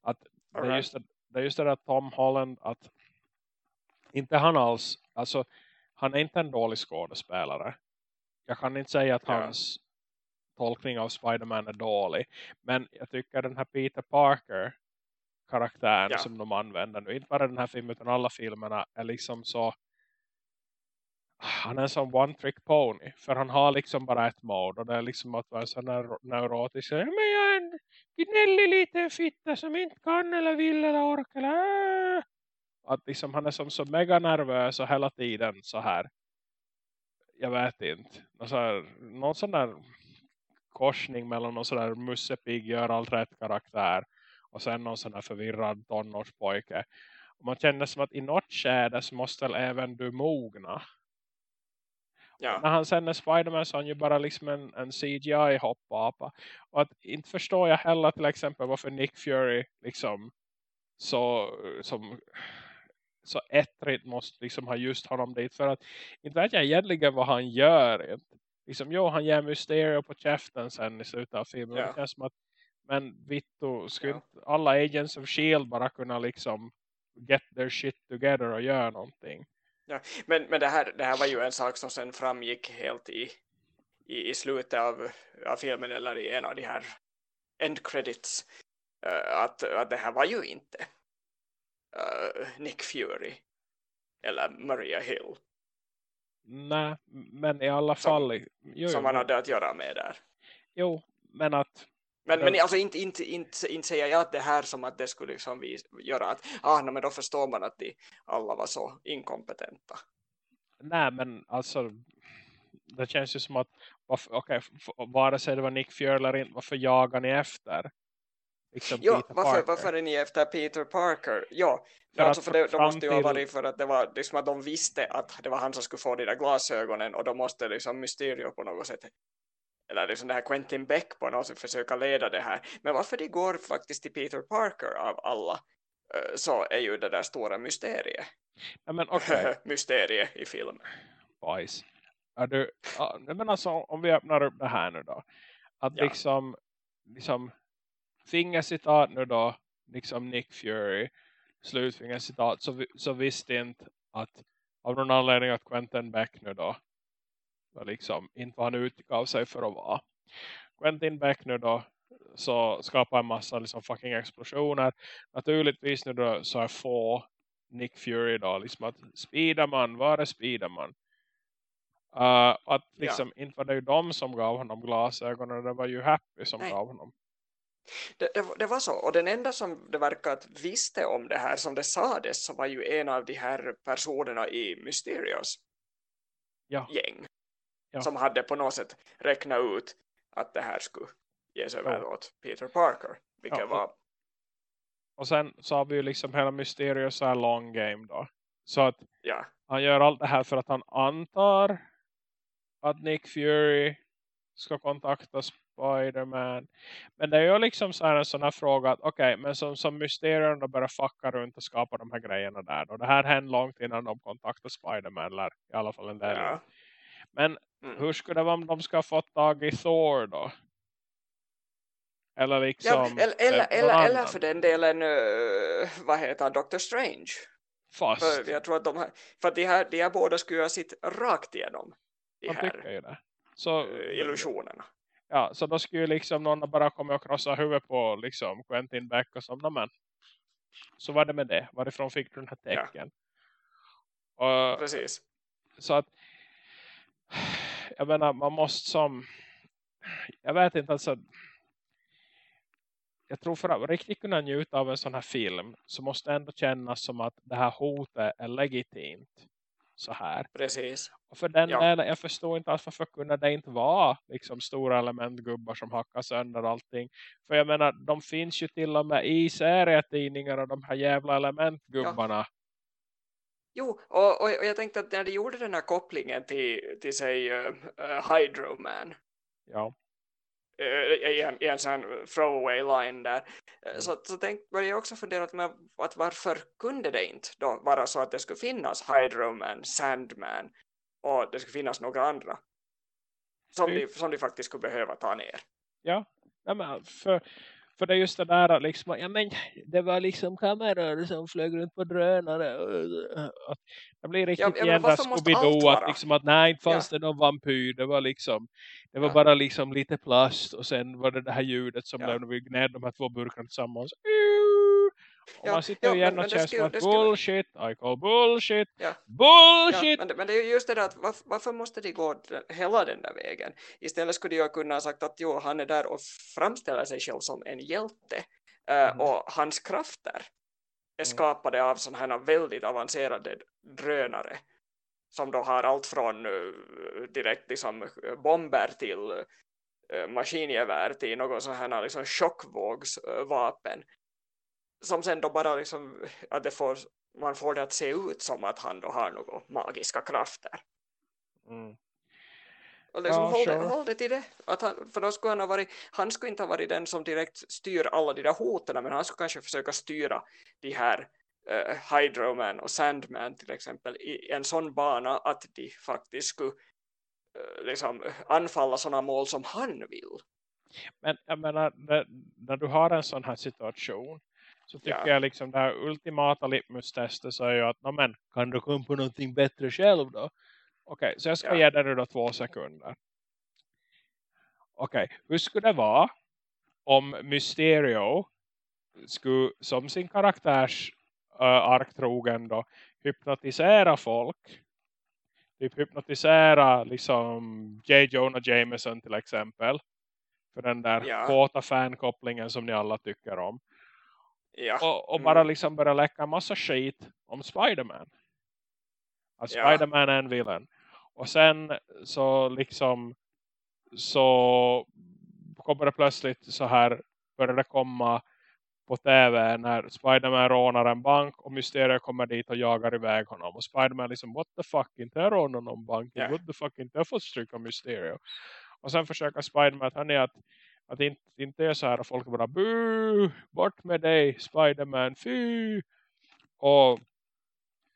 [SPEAKER 1] att det, är just det, det är just det där Tom Holland att inte han alls, alltså han är inte en dålig skådespelare. Jag kan inte säga att hans tolkning av Spiderman är dålig. Men jag tycker den här Peter Parker karaktären ja. som de använder nu. Inte bara den här filmen utan alla filmerna är liksom så han är en sån one trick pony. För han har liksom bara ett mode. Och det är liksom att vara så neurotisk. Men jag är en gnällig liten fitta som inte kan eller vill eller orkar. Eller... Att liksom han är som så mega nervös och hela tiden så här. Jag vet inte. Någon, här, någon sån där korsning mellan någon sån där mussepig gör allt rätt karaktär. Och sen någon sån här förvirrad tonårspojke. Och man känner som att i något skede så måste även du mogna. Ja. När han sen är Spiderman så är han ju bara liksom en, en CGI-hoppapa. Och att inte förstår jag heller till exempel varför Nick Fury liksom så som så ettrigt måste liksom ha just honom dit. För att inte vet jag egentligen vad han gör. liksom, jo han ger Mysterio på käften sen i slutet av filmen.
[SPEAKER 2] Ja.
[SPEAKER 1] Det känns som att men Vittu, skulle
[SPEAKER 2] Ja.
[SPEAKER 1] inte alla Agents of S.H.I.E.L.D. bara kunna liksom get their shit together och göra någonting?
[SPEAKER 2] Men, men det, här, det här var ju en sak som sen framgick helt i, i, i slutet av, av filmen eller i en av de här end credits eh, att, att det här var ju inte eh, Nick Fury eller Maria Hill
[SPEAKER 1] Nej, men i alla
[SPEAKER 2] Som-
[SPEAKER 1] fall. Jo,
[SPEAKER 2] som han
[SPEAKER 1] men-
[SPEAKER 2] hade att göra med där.
[SPEAKER 1] jo, men att
[SPEAKER 2] Men, men alltså inte, inte, inte, inte säger jag att det här som att det skulle liksom vis, göra att ah, no, men då förstår man att de alla var så inkompetenta.
[SPEAKER 1] nej men alltså det känns ju som att varför, okay, vare sig det var Nick Fury eller inte, varför jagar ni efter liksom Peter
[SPEAKER 2] varför,
[SPEAKER 1] Parker?
[SPEAKER 2] varför är ni efter Peter Parker? Ja,
[SPEAKER 1] För
[SPEAKER 2] alltså för det,
[SPEAKER 1] fram
[SPEAKER 2] måste ju ha varit för att det var liksom att de visste att det var han som skulle få de där glasögonen och då måste liksom Mysterio på något sätt eller liksom det här Quentin Beck på något sätt försöka leda det här. Men varför det går faktiskt till Peter Parker av alla eh, så är ju det där stora mysteriet.
[SPEAKER 1] Nej, men okej,
[SPEAKER 2] mysteriet i filmen.
[SPEAKER 1] bajs. Är du, ja, men alltså, om vi öppnar upp det här nu då. Att
[SPEAKER 2] Ja.
[SPEAKER 1] liksom, liksom fingercitat nu då, liksom Nick Fury, slutfingercitat, så, så visste inte att av någon anledning att Quentin Beck nu då var liksom inte vad han utgav sig för att vara. Quentin Beck nu då så skapar en massa liksom fucking explosioner. Naturligtvis nu då så är få Nick Fury då liksom att Spiderman, var är Spiderman? Uh, att liksom inte var det ju de som gav honom glasögonen, det var ju Happy som
[SPEAKER 2] Nej.
[SPEAKER 1] gav honom.
[SPEAKER 2] Det, det, det var så. Och den enda som det verkar att visste om det här som det sades så var ju en av de här personerna i Mysterios
[SPEAKER 1] Ja.
[SPEAKER 2] gäng.
[SPEAKER 1] Ja.
[SPEAKER 2] Som hade på något sätt räknat ut att det här skulle ges över
[SPEAKER 1] Ja.
[SPEAKER 2] åt Peter Parker. Vilket
[SPEAKER 1] Ja, och-
[SPEAKER 2] var,
[SPEAKER 1] Och sen så har vi ju liksom hela Mysterious så här long game då. Så att
[SPEAKER 2] ja,
[SPEAKER 1] han gör allt det här för att han antar att Nick Fury ska kontakta Spider-Man. Men det är ju liksom så här en sån här fråga att okej, men som, som Mysterion då börjar fucka runt och skapa de här grejerna där. Och det här hände långt innan de kontaktar Spider-Man eller i alla fall en del.
[SPEAKER 2] ja.
[SPEAKER 1] Men
[SPEAKER 2] Mm.
[SPEAKER 1] hur skulle det vara om de ska fått tag i Thor då? Eller liksom...
[SPEAKER 2] ja eller, eller, eller, eller för den delen, uh, vad heter han, Doctor Strange.
[SPEAKER 1] Fast,
[SPEAKER 2] För jag tror att de här, för de här, de här båda skulle ha sitt rakt igenom de här.
[SPEAKER 1] Så,
[SPEAKER 2] eh, illusionerna.
[SPEAKER 1] Ja, så då skulle ju liksom någon bara komma och krossa huvudet på liksom Quentin Beck och som, men så var det med det. Varifrån fick du den här
[SPEAKER 2] Ja.
[SPEAKER 1] tecken? Och,
[SPEAKER 2] Precis.
[SPEAKER 1] så att jag menar, man måste som jag vet inte, alltså jag tror för att riktigt kunna njuta av en sån här film så måste det ändå kännas som att det här hotet är legitimt så här.
[SPEAKER 2] Precis.
[SPEAKER 1] Och för den
[SPEAKER 2] Ja.
[SPEAKER 1] delen, jag förstår inte alls varför kunde det inte vara liksom stora elementgubbar som hackar sönder allting. För jag menar, de finns ju till och med i serietidningar och de här jävla elementgubbarna.
[SPEAKER 2] Jo, och, och, och jag tänkte att när de gjorde den här kopplingen till, till sig uh, Hydro Man
[SPEAKER 1] Ja.
[SPEAKER 2] Eh, i, en, i en sån throwaway line där
[SPEAKER 1] Mm.
[SPEAKER 2] eh, så, så tänk, började jag också fundera med att varför kunde det inte då vara så att det skulle finnas Hydro Man, Sandman och det skulle finnas några andra som,
[SPEAKER 1] Mm.
[SPEAKER 2] de, som de faktiskt skulle behöva ta ner.
[SPEAKER 1] Ja, för, för det är just det där liksom, ja men det var liksom kameror som flög runt på drönare. att Det blir riktigt
[SPEAKER 2] Ja, ja, allt
[SPEAKER 1] Scooby-Doo att, liksom, att nej, inte fanns det någon vampyr. Det var liksom, det var
[SPEAKER 2] Ja.
[SPEAKER 1] bara liksom lite plast och sen var det det här ljudet som
[SPEAKER 2] Ja.
[SPEAKER 1] när vi gned de här två burkarna tillsammans. Och
[SPEAKER 2] Ja,
[SPEAKER 1] man sitter
[SPEAKER 2] ja,
[SPEAKER 1] ju igen
[SPEAKER 2] men-
[SPEAKER 1] och
[SPEAKER 2] men
[SPEAKER 1] känner som att
[SPEAKER 2] det skulle-
[SPEAKER 1] bullshit, I call bullshit,
[SPEAKER 2] Ja. Ja,
[SPEAKER 1] bullshit.
[SPEAKER 2] men, det, men det är ju just det där att varför, varför måste de gå hela den där vägen? Istället skulle ju kunna ha sagt att jo, han är där och framställer sig själv som en hjälte.
[SPEAKER 1] Mhm.
[SPEAKER 2] Och hans krafter är skapade av sådana här väldigt avancerade drönare. Som då har allt från direkt liksom bomber till maskingevär till någon sån här liksom chockvågsvapen. Som sen då bara liksom, att det får, man får det att se ut som att han då har några magiska krafter.
[SPEAKER 1] Mm.
[SPEAKER 2] Och liksom
[SPEAKER 1] Ja,
[SPEAKER 2] håll,
[SPEAKER 1] sure.
[SPEAKER 2] det, håll det till det. Att han, för då skulle han ha varit, han skulle inte ha varit den som direkt styr alla de där hoten, men han skulle kanske försöka styra de här uh, Hydroman och Sandman till exempel i en sån bana att de faktiskt skulle eh, liksom anfalla sådana mål som han vill.
[SPEAKER 1] Men jag menar, när, när du har en sån här situation så tycker
[SPEAKER 2] Ja.
[SPEAKER 1] jag liksom det här ultimata litmus-testet så är ju att "Nå, men, kan du komma på någonting bättre själv då? Okej, så jag ska
[SPEAKER 2] Ja.
[SPEAKER 1] ge dig då två sekunder. Okej, hur skulle det vara om Mysterio skulle som sin karaktärs uh, arktrogen då hypnotisera folk typ hypnotisera liksom J. Jonah Jameson till exempel för den där
[SPEAKER 2] Ja.
[SPEAKER 1] kåta fankopplingen som ni alla tycker om
[SPEAKER 2] Ja.
[SPEAKER 1] och, och
[SPEAKER 2] Mm.
[SPEAKER 1] bara liksom börja läcka en massa skit om Spider-Man att
[SPEAKER 2] Ja.
[SPEAKER 1] Spider-Man är en villain och sen så liksom så kommer det plötsligt så här börjar det komma på tv när Spider-Man rånar en bank och Mysterio kommer dit och jagar iväg honom och Spider-Man liksom what the fuck inte jag rånar någon bank
[SPEAKER 2] Ja.
[SPEAKER 1] what the fuck inte jag fått stryk av Mysterio och sen försöker Spider-Man att, hörni, att, att inte, inte är så här och folk bara bu bort med dig Spider-Man fy och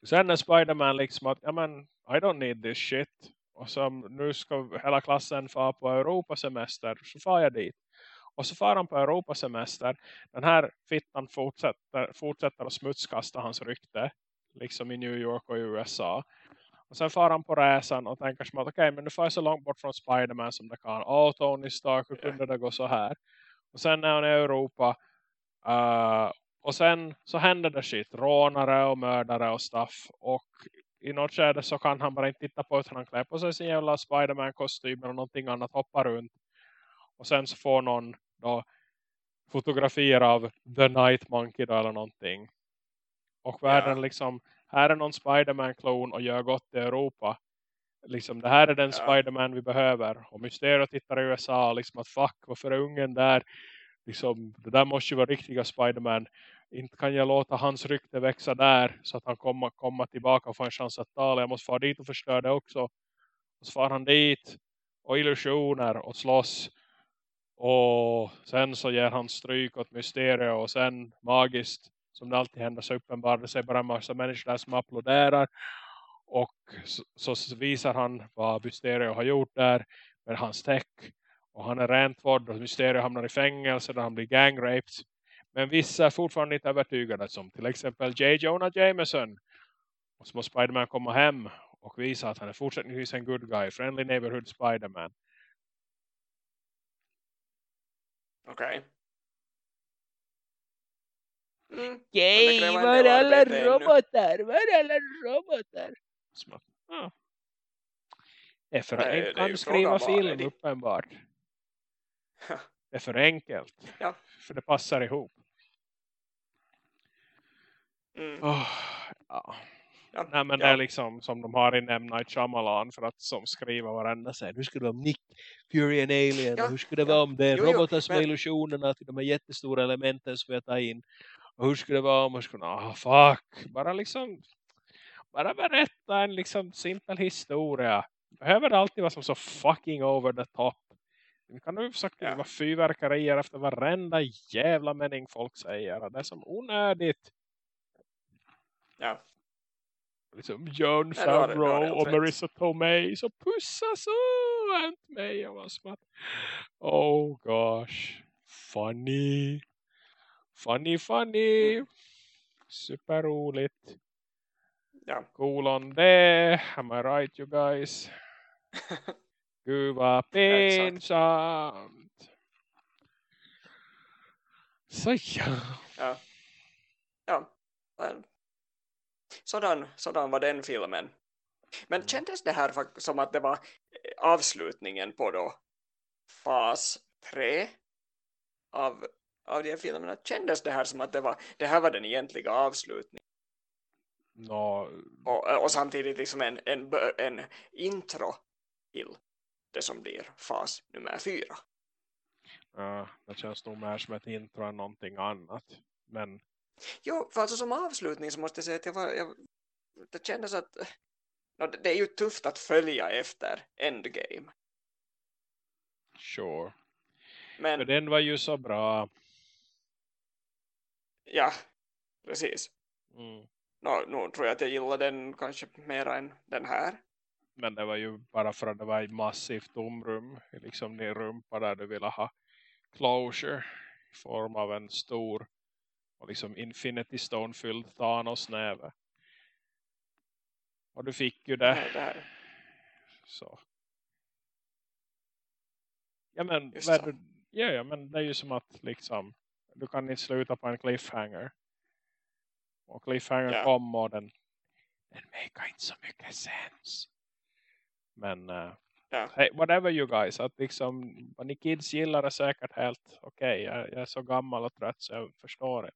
[SPEAKER 1] sen är Spider-Man liksom att ja men I don't need this shit och som nu ska hela klassen få på Europasemester så far jag dit och så far han på Europasemester. Den här fittan fortsätter, fortsätter att smutskasta hans rykte. Liksom i New York och i USA. Och sen far han på resan och tänker som att okej okay, men nu får jag så långt bort från Spiderman som det kan. Åh Tony Stark, hur kunde det gå så här? Och sen är han i Europa. Uh, och sen så händer det shit. Rånare och mördare och stuff. Och i något skede så kan han bara inte titta på utan han klär på sig sin jävla Spiderman-kostym eller någonting annat. Hoppar runt. Och sen så får någon då fotografier av The Night Monkey då eller någonting. Och världen
[SPEAKER 2] Ja.
[SPEAKER 1] liksom, här är någon Spiderman-klon och gör gott i Europa. Liksom, det här är den
[SPEAKER 2] Ja.
[SPEAKER 1] Spiderman vi behöver. Och Mysterio tittar i USA liksom att fuck, varför är ungen där? Liksom, det där måste ju vara riktiga Spiderman. Inte kan jag låta hans rykte växa där så att han kommer komma tillbaka och få en chans att tala. Jag måste fara dit och förstöra det också. Och så far han dit och illusioner och slåss. Och sen så ger han stryk åt Mysterio och sen magiskt som det alltid händer så uppenbarar det sig bara en massa människor där som applåderar. Och så, så visar han vad Mysterio har gjort där med hans täck. Och han är räntvård och Mysterio hamnar i fängelse där han blir gangraped. Men vissa är fortfarande inte övertygade som till exempel J. Jonah Jameson. Och så måste Spiderman komma hem och visa att han är fortsättningsvis en good guy. Friendly neighborhood Spiderman.
[SPEAKER 2] Okej.
[SPEAKER 1] okay.
[SPEAKER 2] Kräver en
[SPEAKER 1] var är alla robotar? Var är alla robotar? Det är för inte
[SPEAKER 2] är
[SPEAKER 1] kan skriva film
[SPEAKER 2] det?
[SPEAKER 1] uppenbart. Det är för enkelt.
[SPEAKER 2] Ja.
[SPEAKER 1] För det passar ihop.
[SPEAKER 2] Mm.
[SPEAKER 1] Oh, ja.
[SPEAKER 2] Ja.
[SPEAKER 1] Nej men
[SPEAKER 2] ja.
[SPEAKER 1] det är liksom som de har i M. Night Shyamalan för att som skriva varenda säger hur skulle det vara om Nick Fury and Alien
[SPEAKER 2] Ja,
[SPEAKER 1] och hur skulle det
[SPEAKER 2] ja.
[SPEAKER 1] vara om det är
[SPEAKER 2] Jo,
[SPEAKER 1] robotar som är
[SPEAKER 2] men-
[SPEAKER 1] illusionerna till de här jättestora elementen som jag tar in och hur skulle det vara om man skulle ah fuck. Bara liksom bara berätta en liksom simpel historia. Behöver det alltid vara som så fucking over the top. Nu kan du försöka
[SPEAKER 2] Ja.
[SPEAKER 1] vara fyrverkerier efter varenda jävla mening folk säger. Det är som onödigt.
[SPEAKER 2] Ja.
[SPEAKER 1] liksom John Favreau och. Marissa Tomei. Så pussas och Aunt May och vad som att oh gosh. Funny funny funny
[SPEAKER 2] Mm.
[SPEAKER 1] superroligt
[SPEAKER 2] Ja.
[SPEAKER 1] kolon det am I right you guys gud vad pinsamt så ja
[SPEAKER 2] Ja. Ja. Sådan, sådan var den filmen. Men
[SPEAKER 1] Mm.
[SPEAKER 2] kändes det här som att det var eh, avslutningen på då fas 3 av, av de här filmerna? Kändes det här som att det var det här var den egentliga avslutningen?
[SPEAKER 1] no,
[SPEAKER 2] Och, och samtidigt liksom en, en, en intro till det som blir fas nummer 4.
[SPEAKER 1] ja, det känns nog mer som ett intro än någonting annat men
[SPEAKER 2] Jo, för alltså som avslutning så måste jag säga att jag var, jag, det kändes att no, det det är ju tufft att följa efter Endgame.
[SPEAKER 1] Sure.
[SPEAKER 2] Men
[SPEAKER 1] För den var ju så bra.
[SPEAKER 2] Ja, precis.
[SPEAKER 1] Mm.
[SPEAKER 2] No, nu tror jag att jag gillar den kanske mer än den här.
[SPEAKER 1] Men det var ju bara för att det var ett massivt tomrum. Liksom din rumpa där du ville ha closure. I form av en stor och liksom Infinity Stone fylld Thanos näve. Och du fick ju det.
[SPEAKER 2] Nej, det.
[SPEAKER 1] Så. Ja men, vad det, ja, ja men det är ju som att liksom du kan inte sluta på en cliffhanger. Och cliffhanger
[SPEAKER 2] Ja.
[SPEAKER 1] kom och den den make inte så mycket sens. Men uh,
[SPEAKER 2] Ja.
[SPEAKER 1] hey, whatever you guys. Att liksom, vad ni kids gillar är säkert helt okej. Jag, jag är så gammal och trött så jag förstår det.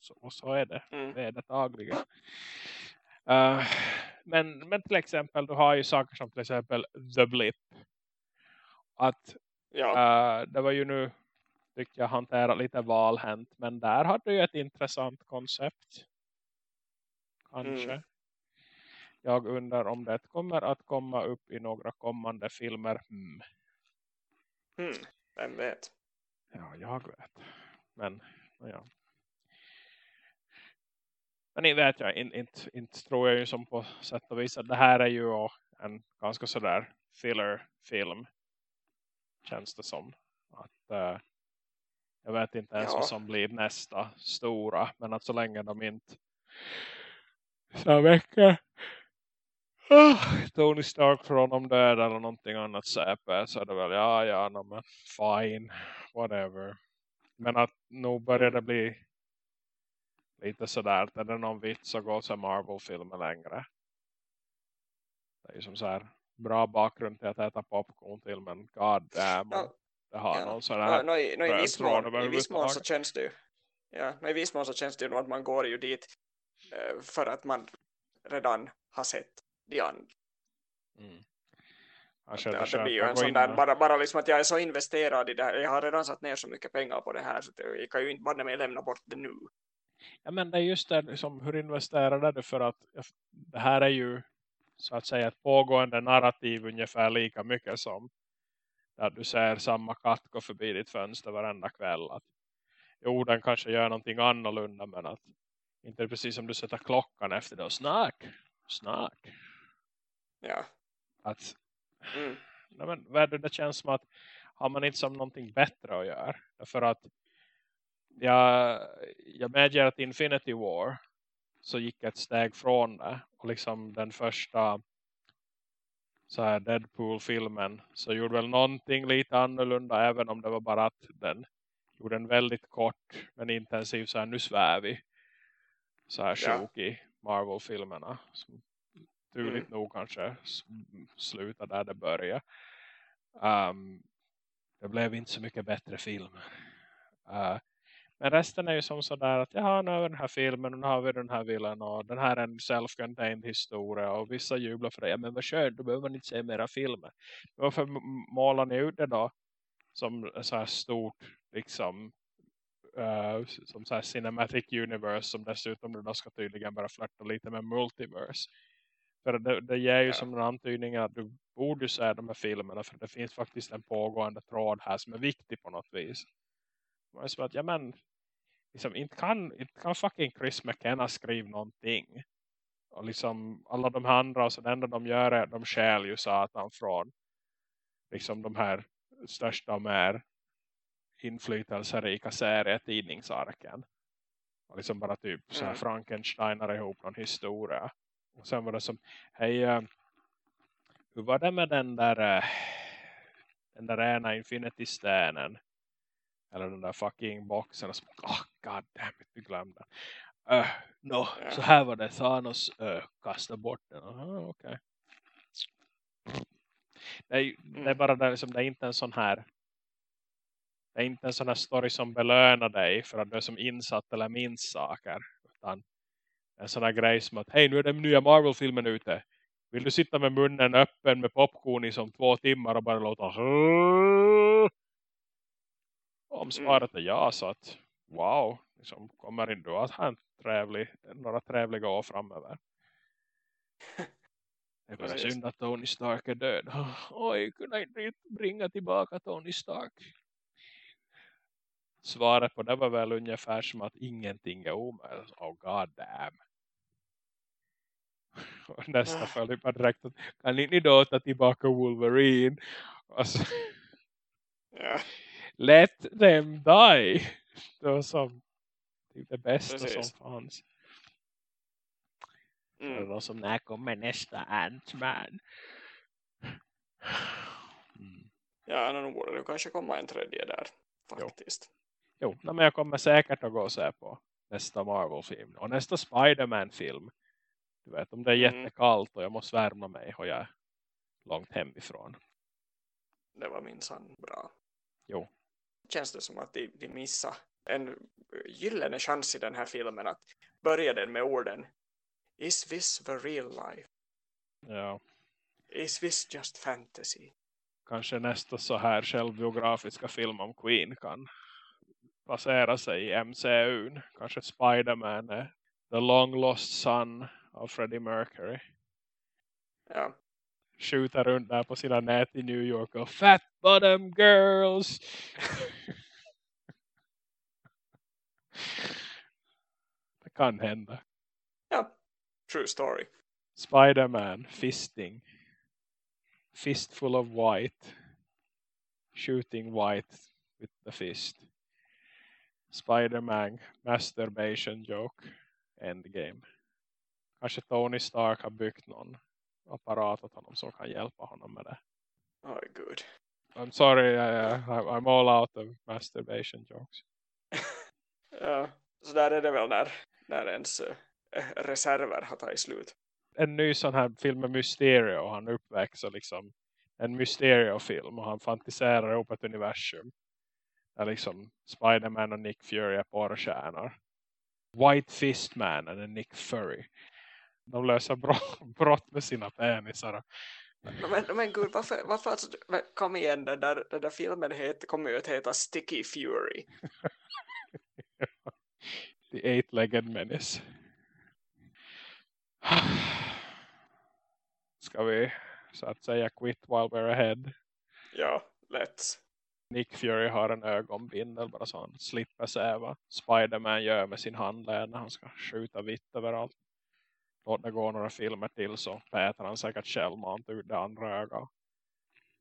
[SPEAKER 1] Så, och så är det.
[SPEAKER 2] Mm.
[SPEAKER 1] Det är det dagligen. Uh, men, men till exempel, du har ju saker som till exempel The Blip. Att
[SPEAKER 2] Ja.
[SPEAKER 1] uh, det var ju nu tycker jag hanterat lite valhänt. Men där har du ju ett intressant koncept. Kanske.
[SPEAKER 2] Mm.
[SPEAKER 1] Jag undrar om det kommer att komma upp i några kommande filmer. Hmm.
[SPEAKER 2] Mm. Vem vet.
[SPEAKER 1] Ja, jag vet. Men, ja. Men inte vet jag, inte, inte, inte tror jag ju som på sätt och vis att det här är ju en ganska sådär filler-film. Känns det som. Att eh, jag vet inte ens
[SPEAKER 2] Ja.
[SPEAKER 1] vad som blir nästa stora. Men att så länge de inte så väcker ah, Tony Stark från de döda eller någonting annat säpe så är det väl ja, ja, no, men fine, whatever. Men att nog börjar det bli lite sådär att är det någon vits att gå så Marvel-filmer längre. Det är ju som så här bra bakgrund till att äta popcorn till men god damn
[SPEAKER 2] Ja.
[SPEAKER 1] Har
[SPEAKER 2] Ja.
[SPEAKER 1] någon sån
[SPEAKER 2] No,
[SPEAKER 1] här
[SPEAKER 2] no, i, no, i, viss mån, I viss mån så känns det ju ja, no, i viss mån så känns det ju nog att man går ju dit eh, för att man redan har sett de andra.
[SPEAKER 1] mm.
[SPEAKER 2] Att,
[SPEAKER 1] det
[SPEAKER 2] att det blir ju en sån där, bara, bara liksom att jag är så investerad i det här. Jag har redan satt ner så mycket pengar på det här så jag kan ju inte bara mig lämna bort det nu.
[SPEAKER 1] Ja men det är just det, liksom, hur investerade du för att det här är ju så att säga ett pågående narrativ ungefär lika mycket som där du ser samma katt gå förbi ditt fönster varenda kväll. Att, jo, den kanske gör någonting annorlunda men att inte precis som du sätter klockan efter det och snack, snack.
[SPEAKER 2] Ja.
[SPEAKER 1] Att,
[SPEAKER 2] Mm.
[SPEAKER 1] nej, men, vad är det, det känns som att har man inte som någonting bättre att göra. För att jag, jag medger att Infinity War så gick ett steg från det. Och liksom den första så här Deadpool-filmen så gjorde väl någonting lite annorlunda även om det var bara att den gjorde en väldigt kort men intensiv så här nu svär vi så här
[SPEAKER 2] Ja.
[SPEAKER 1] sjok i Marvel-filmerna som turligt nog kanske s- slutar där det börjar. Um, det blev inte så mycket bättre film. Uh, men resten är ju som sådär att jaha, nu har vi den här filmen och nu har vi den här villan och den här är en self-contained historia och vissa jublar för det. Ja, men vad skönt, då behöver man inte se mera filmer. Varför målar ni ut det då som så här stort liksom eh, som så här cinematic universe som dessutom då ska tydligen bara flirta lite med multiverse. För det, det ger ju
[SPEAKER 2] Ja.
[SPEAKER 1] som en antydning att du borde se de här filmerna för det finns faktiskt en pågående tråd här som är viktig på något vis. Man är som att, ja men liksom, inte, kan, inte kan fucking Chris McKenna skriva någonting. Och liksom alla de här andra, så det enda de gör är de stjäl ju satan från liksom de här största och mer inflytelserika serietidningsarken. Och liksom bara typ så här
[SPEAKER 2] Mm.
[SPEAKER 1] Frankensteinar ihop någon historia. Och sen var det som, hej, eh, hur var det med den där eh, den där ena Infinity-stenen? Eller den där fucking boxen. Och så, oh, god damn it, vi glömde. Uh, no,
[SPEAKER 2] Ja.
[SPEAKER 1] så här var det. Thanos uh, kastade bort den. Uh, Okej. Det, är, det är
[SPEAKER 2] Mm.
[SPEAKER 1] bara det, liksom, det är inte en sån här det är inte en sån här story som belönar dig för att du är som insatt eller minns saker. Utan en sån här grej som att hej nu är den nya Marvel-filmen ute. Vill du sitta med munnen öppen med popcorn i som två timmar och bara låta om svaret är ja så att wow, liksom, kommer inte du att ha en trevlig, några trevliga år framöver. Det är synd att Tony Stark är död. Oj, kunde inte bringa tillbaka Tony Stark? Svaret på det var väl ungefär som att ingenting är omöjligt. Oh god damn. Och nästa följd bara direkt att kan ni då ta tillbaka Wolverine? Alltså,
[SPEAKER 2] Ja,
[SPEAKER 1] let them die. Det var som typ det bästa
[SPEAKER 2] Precis.
[SPEAKER 1] som fanns. Det
[SPEAKER 2] mm.
[SPEAKER 1] var som när kommer nästa Ant-Man? Mm.
[SPEAKER 2] ja nu borde det kanske komma en tredje där faktiskt.
[SPEAKER 1] Jo, nej, men jag kommer säkert att gå och se på nästa Marvel-film. Och nästa Spider-Man-film. Du vet, om det är
[SPEAKER 2] Mm.
[SPEAKER 1] jättekallt och jag måste värma mig och jag är långt hemifrån.
[SPEAKER 2] Det var minsann bra.
[SPEAKER 1] Jo.
[SPEAKER 2] Känns det som att de, de missade en gyllene chans i den här filmen att börja den med orden Is this the real life?
[SPEAKER 1] Ja,
[SPEAKER 2] Is this just fantasy?
[SPEAKER 1] kanske nästa så här självbiografiska film om Queen kan basera sig i MCU. Kanske Spider-Man är The Long Lost Son av Freddie Mercury.
[SPEAKER 2] Ja,
[SPEAKER 1] Skjuter runt där på sina nät i New York och Fat Bottom Girls! det kan hända.
[SPEAKER 2] ja. True story.
[SPEAKER 1] Spider-Man fisting. Fistful of white. Shooting white with the fist. Spider-Man masturbation joke. Endgame. Kanske Tony Stark har byggt någon apparat åt honom som kan hjälpa honom med det.
[SPEAKER 2] Oh, good.
[SPEAKER 1] I'm sorry, I, I, I'm all out of masturbation jokes.
[SPEAKER 2] Ja, så där är det väl när, när ens eh, reserver har tagit slut.
[SPEAKER 1] En ny sån här film med Mysterio. Han uppväxer liksom en Mysterio-film och han fantiserar ihop ett universum. Där liksom Spider-Man och Nick Fury är porrstjärnor. White Fist Man och Nick Fury. De löser brott, med sina penisar.
[SPEAKER 2] Men, men gud, varför, varför alltså, kom igen, den där, den där filmen het, kommer ju att heta Sticky Fury.
[SPEAKER 1] The Eight-Legged Menace. Ska vi så att säga quit while we're ahead?
[SPEAKER 2] Ja, let's.
[SPEAKER 1] Nick Fury har en ögonbindel bara så han slipper se vad Spider-Man gör med sin handled när han ska skjuta vitt överallt. Låt det gå några filmer till så päter han säkert självmant ur det andra ögat.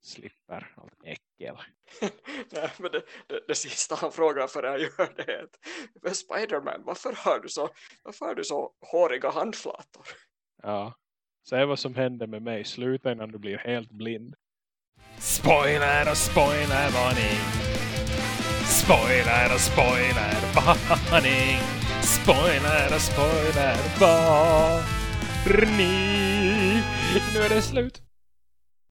[SPEAKER 1] Slipper allt äckel.
[SPEAKER 2] Nej, men det, det, det sista han frågar för jag gör det är att "Men Spiderman, varför har du så, varför har du så håriga handflator?
[SPEAKER 1] Ja. Se vad som händer med mig. Sluta innan du blir helt blind. Spoiler och spoiler varning. Spoiler och spoiler varning. Spoiler och spoiler varning. Nu är det slut.